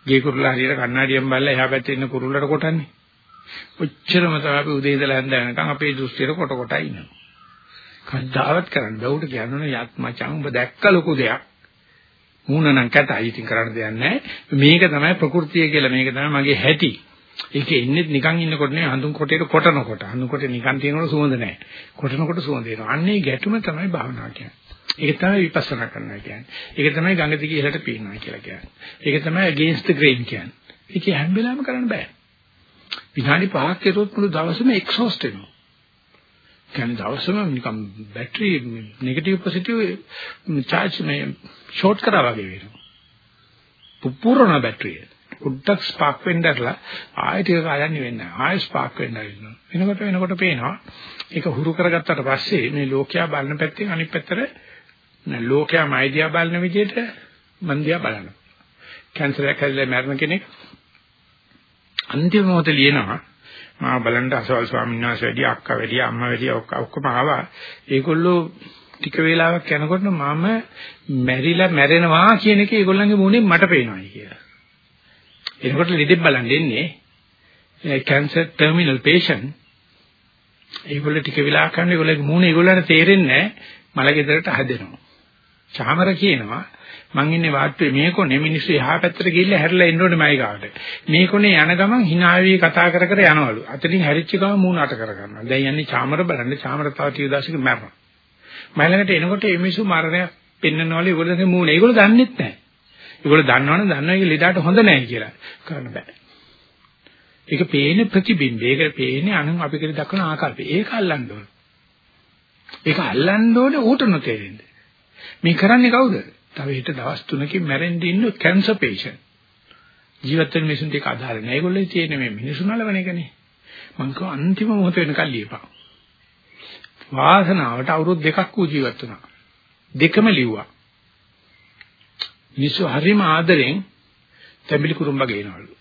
ගේ කුරුල්ලා හරියට කන්නඩියෙන් බල්ල එහා පැත්තේ ඉන්න කුරුල්ලට කොටන්නේ. ඔච්චරම තමයි අපි උදේ ඉඳලා හැන්ද වෙනකන් අපේ දෘෂ්ටියට කොට කොට ඉන්නවා. කද්දාවත් කරන්න බැවුට කියනවනේ යත් මචං ඔබ දැක්ක ලොකු දෙයක්. මූණ නම් කැතයි ඉතින් කරන්න දෙයක් නැහැ. මේක තමයි ප්‍රകൃතිය කියලා මේක තමයි මගේ හැටි. ඒකේ ඉන්නේ නිකන් ඉන්නකොට නේ හඳුන් කොටේට කොටනකොට. හඳුන් කොටේ නිකන් තියෙනකොට සුවඳ නැහැ. කොටනකොට සුවඳ එනවා. අන්නේ ගැටුම තමයි භාවනාව කියන්නේ. ඒක තමයි විපස්සනා කරනවා කියන්නේ. ඒක තමයි ගඟ දිගේ ඉහළට පීනවා කියලා කියන්නේ. ඒක තමයි against the grain කියන්නේ. ඒක හැම වෙලාවෙම කරන්න බෑ. විනාඩි 5ක් කෙරුවොත් මුළු දවසම එක්සෝස්ට් වෙනවා. කියන්නේ දවසම නිකන් බැටරි නෙගටිව් පොසිටිව් charge මේ ෂෝට් කරා වගේ වෙනවා. පුපුරන බැටරිය. උඩක් ස්පාක් වෙන්නදලා ආයෙත් ඒක ආයන්නේ වෙන්නේ නැහැ. ආයෙ ස්පාක් වෙන්න ඉන්නවා. වෙනකොට වෙනකොට පේනවා. ඒක හුරු කරගත්තට පස්සේ මේ ලෝකයා බලන පැත්තෙන් අනිත් පැත්තට ලෝකයා මයිදියා බලන විදිහට මන් දිහා බලනවා. කැන්සර් එකක් හැදලා මැරෙන කෙනෙක් අන්තිම මොහොතේ ලියනවා මා බලන්න අසවල් ස්වාමීන් වහන්සේ වැඩි අක්කා වැඩි අම්මා වැඩි ඔක්කොම ආවා. ඒගොල්ලෝ ටික වේලාවක් යනකොට මම මැරිලා මැරෙනවා කියන එක ඒගොල්ලන්ගේ මූණෙන් මට පේනවායි කියලා. එනකොට ලෙඩෙක් බලන් දෙන්නේ cancer terminal patient ඒගොල්ලෝ ටික වෙලා කරන ඒගොල්ලෝගේ මූණ ඒගොල්ලන්ට තේරෙන්නේ නැහැ මල ගෙදරට හදෙනවා. චාමර කියනවා මං ඉන්නේ වාට්ටුවේ මේ කොනේ මිනිස්සු එහා පැත්තට ගිහිල්ලා හැරිලා එන්න ඕනේ මයි ගාවට. මේ කොනේ යන ගමන් hina වෙවි කතා කර කර යනවලු. අතනින් හැරිච්ච ගමන් මූණ අට කර ගන්නවා. දැන් යන්නේ චාමර බලන්න චාමර තව ටික දවසක මැරෙනවා. මයිලකට එනකොට මේ මිනිස්සු මරණය පෙන්නනවලු ඒගොල්ලෝගේ මූණ. ඒගොල්ලෝ දන්නෙත් නැහැ. ඒගොල්ලෝ දන්නවනේ දන්නවා ඒක ලෙඩට හොඳ නැහැ කියලා. කරන්න බෑ. ඒක පේන්නේ ප්‍රතිබිම්බය. ඒක පේන්නේ අනුන් අපි කියලා දක්වන ආකල්පය. ඒක අල්ලන්න ඕන. ඒක අල්ලන්න ඕනේ ඌට නොතේරෙන්න. මේ කරන්නේ කවුද? තව හිට දවස් 3කින් මැරෙන්න ඉන්න කැන්සර් patient. ජීවත් වෙන මිනිසුන්ට ඒක අදාළ නැහැ. ඒගොල්ලෝ තියෙන්නේ මේ මිනිසුන් නලවන එකනේ. මං කව අන්තිම මොහොත වෙනකල් ලියපන්. වාසනාවට අවුරුදු දෙකක් වූ ජීවත් වුණා. දෙකම ලිව්වා. මිනිස්සු හරිම ආදරෙන් තැඹිලි කුරුම්බ ගේනවලු.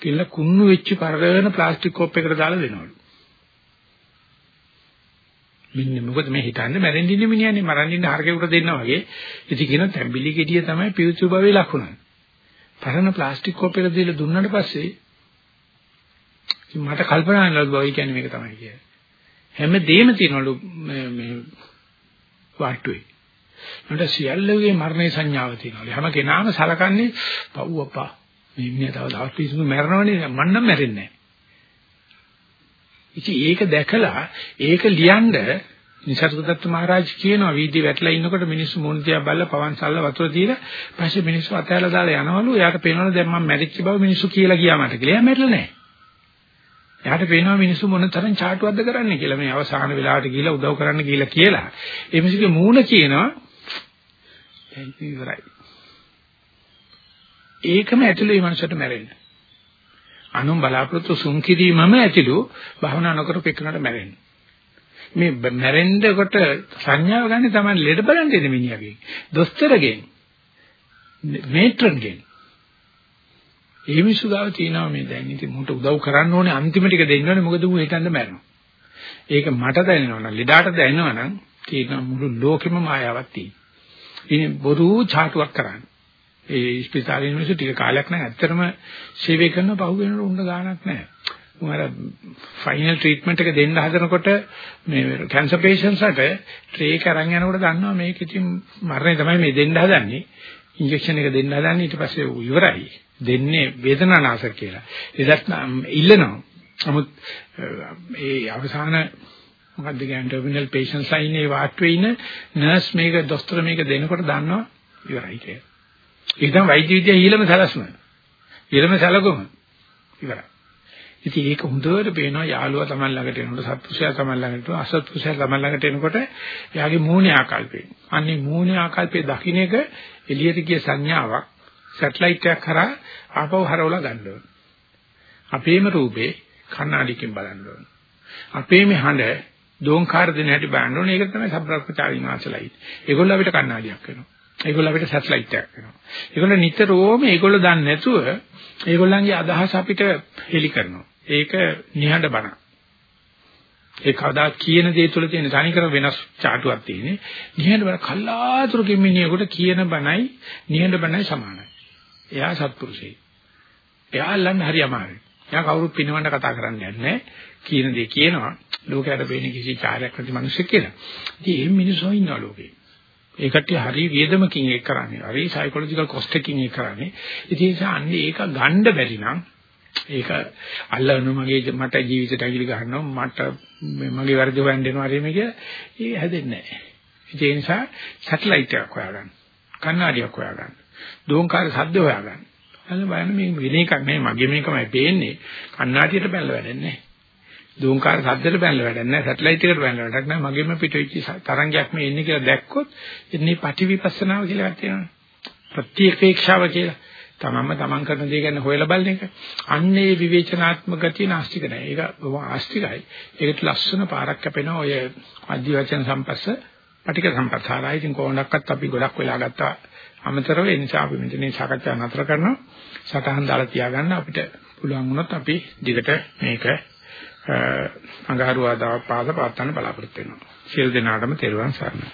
කියලා කුණු වෙච්ච පරණ ප්ලාස්ටික් කෝප් එකකට දාලා දෙනවලු. මෙන්න මොකද මේ හිතන්නේ මැරෙන්න ඉන්න මිනිහනේ මරන්න ඉන්න හරකෙකුට දෙන්නා වගේ. ඉතින් කියන තැඹිලි ගෙඩිය තමයි පිවිසු භවයේ ලකුණ. පරණ ප්ලාස්ටික් කෝප් එක දීලා දුන්නාට පස්සේ මට කල්පනා වෙනවා බයි කියන්නේ මේක තමයි කියන්නේ. හැම දෙයක්ම තියනවලු මේ වාට්ටුවේ. මට සියල්ලගේ මරණේ සංඥාව තියෙනවා. හැම කෙනාම සලකන්නේ පව් අපා. මේ මිනිහා තව දවස් 30 මැරෙනවනේ මම නම් මැරෙන්නේ නැහැ. ඒක දැකලා ඒක ලියනද නිසරුදත්ත මහරජා කියනවා වීදි වැටලා ඉන්නකොට මිනිස්සු මොන් දිහා බලලා පවන් සල්ල වතුර දීලා පස්සේ මිනිස්සු අතහැරලා දාලා යනවලු. එයාට පේනවලු දැන් මම මැරිච්ච බව මිනිස්සු කියලා ගියා මට කියලා. එයා මැරිලා නැහැ. එයාට පේනවා මිනිස්සු මොන තරම් චාටුවක්ද කරන්නේ කියලා. මේ අවසාන වෙලාවට ගිහිලා උදව් කරන්න ගිහිලා කියලා. ඒ මිනිස්සුගේ මූණ කියනවා දැන් ඉවරයි. ඒකම ඇතුළේ මේ මනසට මැරෙන්න. අනුන් බලාපොරොත්තු සුන් කිරීමම ඇතුළු භවනා නොකරපු එකනට මැරෙන්න. මේ මැරෙන්නකොට සංඥාව ගන්න තමයි ලෙඩ බලන් දෙන මිනිහගෙන්. දොස්තරගෙන්. මේට්‍රන්ගෙන්. ඒ මිනිස්සු ගාව තියෙනවා මේ දැන් ඉතින් මුට උදව් කරන්න ඕනේ අන්තිම ටික දෙන්න ඕනේ මොකද ඌ හිතන්න මැරෙනවා. ඒක මට දැනෙනවා නම් ලෙඩාට දැනෙනවා නම් තියෙන මුළු ලෝකෙම මායාවක් තියෙනවා. ඉතින් බොරු චාටුවක් කරන්නේ. ඒ ස්පිතාලේ මිනිස්සු ටික කාලයක් නම් ඇත්තටම සේවය කරන පහු වෙනකොට උන්න ගාණක් නැහැ. උඹර ෆයිනල් ට්‍රීට්මන්ට් එක දෙන්න හදනකොට මේ කැන්සර් පේෂන්ට්ස් අට ට්‍රේ එක අරන් යනකොට දන්නවා මේක ඉතින් මරණය තමයි මේ දෙන්න හදන්නේ. ඉන්ජෙක්ෂන් එක දෙන්න හදන්නේ ඊට පස්සේ ඉවරයි. දෙන්නේ වේදනානාශක කියලා. ඒකට ඉල්ලනවා. නමුත් ඒ අවසාන මොකද්ද කියන්නේ ටර්මිනල් පේෂන්ට්ස් අයිනේ වාට්ටුවේ ඉන්න නර්ස් මේක දොස්තර මේක දෙනකොට දන්නවා ඉවරයි කියලා. ඒක තමයි වෛද්‍ය විද්‍යාවේ ඊළම සැලැස්ම. ඊළම සැලකුම ඉවරයි. ඉතින් ඒක හොඳට පේනවා යාළුවා Taman ළඟට එනකොට සත්පුරුෂයා Taman ළඟට එනකොට අසත්පුරුෂයා Taman ළඟට එනකොට එයාගේ මූණේ ආකල්පේ. අන්නේ මූණේ ආකල්පේ දකින්න එක එළියට ගිය සංඥාවක් සැටලයිට් එකක් කරා ආපහු හරවලා ගන්න ඕන. අපේම රූපේ කණ්ණාඩියකින් බලන්න ඕන. අපේම හඬ දෝංකාර දෙන හැටි බලන්න ඕන. ඒක තමයි සබ්‍රක්‍මචාරින් වාසලයි. ඒගොල්ලෝ අපිට කණ්ණාඩියක් වෙනවා. ඒගොල්ලෝ අපිට සැටලයිට් එකක් වෙනවා. ඒගොල්ලෝ නිතරම ඒගොල්ලෝ දන්නේ නැතුව ඒගොල්ලන්ගේ අදහස් අපිට හෙලි කරනවා. ඒක නිහඬ බණ. ඒ කවදා කියන දේ තුළ තියෙන තනිකර වෙනස් චාටුවක් තියෙන්නේ. නිහඬ බණ කල්ලාතුරකින් මිනිහෙකුට කියන බණයි නිහඬ බණයි සමානයි. එයා සත්පුරුෂයෙක්. එයා අල්ලන්න හරි අමාරුයි. එයා කවුරුත් පිනවන්න කතා කරන්නේ නැහැ. කියන දේ කියනවා. ලෝකයට පේන කිසි චාරයක් නැති මිනිස්සු කියලා. ඉතින් මේ මිනිස්සු ඉන්නවා ලෝකේ. ඒ කට්ටිය හරි වියදමකින් ඒක කරන්නේ. හරි සයිකොලොජිකල් කොස්ට් එකකින් ඒක කරන්නේ. ඉතින් ඒ නිසා අන්නේ ඒක ගන්න බැරි නම් ඒක අල්ලන මගේ මට ජීවිතයට ඇගිලි ගන්නවා මට මගේ වැරදි හොයන්න දෙනවා හරි මේක ඒ හැදෙන්නේ නැහැ. ඒ නිසා සැටලයිට් එකක් හොයාගන්න. කණ්ණාඩියක් හොයාගන්න. දෝංකාර සද්ද හොයාගන්න. අන්න බලන්න මේ වෙන එකක් නෙමෙයි මගේ මේකමයි පේන්නේ. කණ්ණාඩියට බැලලා වැඩන්නේ නැහැ. දෝංකාර සද්දෙට බැලලා වැඩක් නැහැ. සැටලයිට් එකට බැලලා වැඩක් නැහැ. මගෙම පිටවෙච්ච තරංගයක් මේ එන්නේ කියලා දැක්කොත් එන්නේ පටිවිපස්සනාව කියලා එකක් තියෙනවා. ප්‍රත්‍යක්ෂේක්ෂාව කියලා. තමන්ම තමන් කරන දේ ගැන හොයලා බලන එක. අන්නේ විවේචනාත්මක ගතිය නාස්තික නෑ. ඒක ආස්තිකයි. ඒකට ලස්සන පාරක් කැපෙනවා ඔය අධි වචන සම්පස්ස පටික සම්පස්සාරයි. ඉතින් කොහොමඩක්වත් අපි ගොඩක් වෙලා ගත්තා අමතරව ඒ නිසා අපි මෙතන සාකච්ඡා නතර කරනවා. සටහන් දාලා තියාගන්න අපිට පුළුවන් වුණොත් අපි දිගට මේක අඟහරුවාදා පාද පාත්තන්න බලාපොරොත්තු වෙනවා. සියලු දෙනාටම තෙරුවන් සරණයි.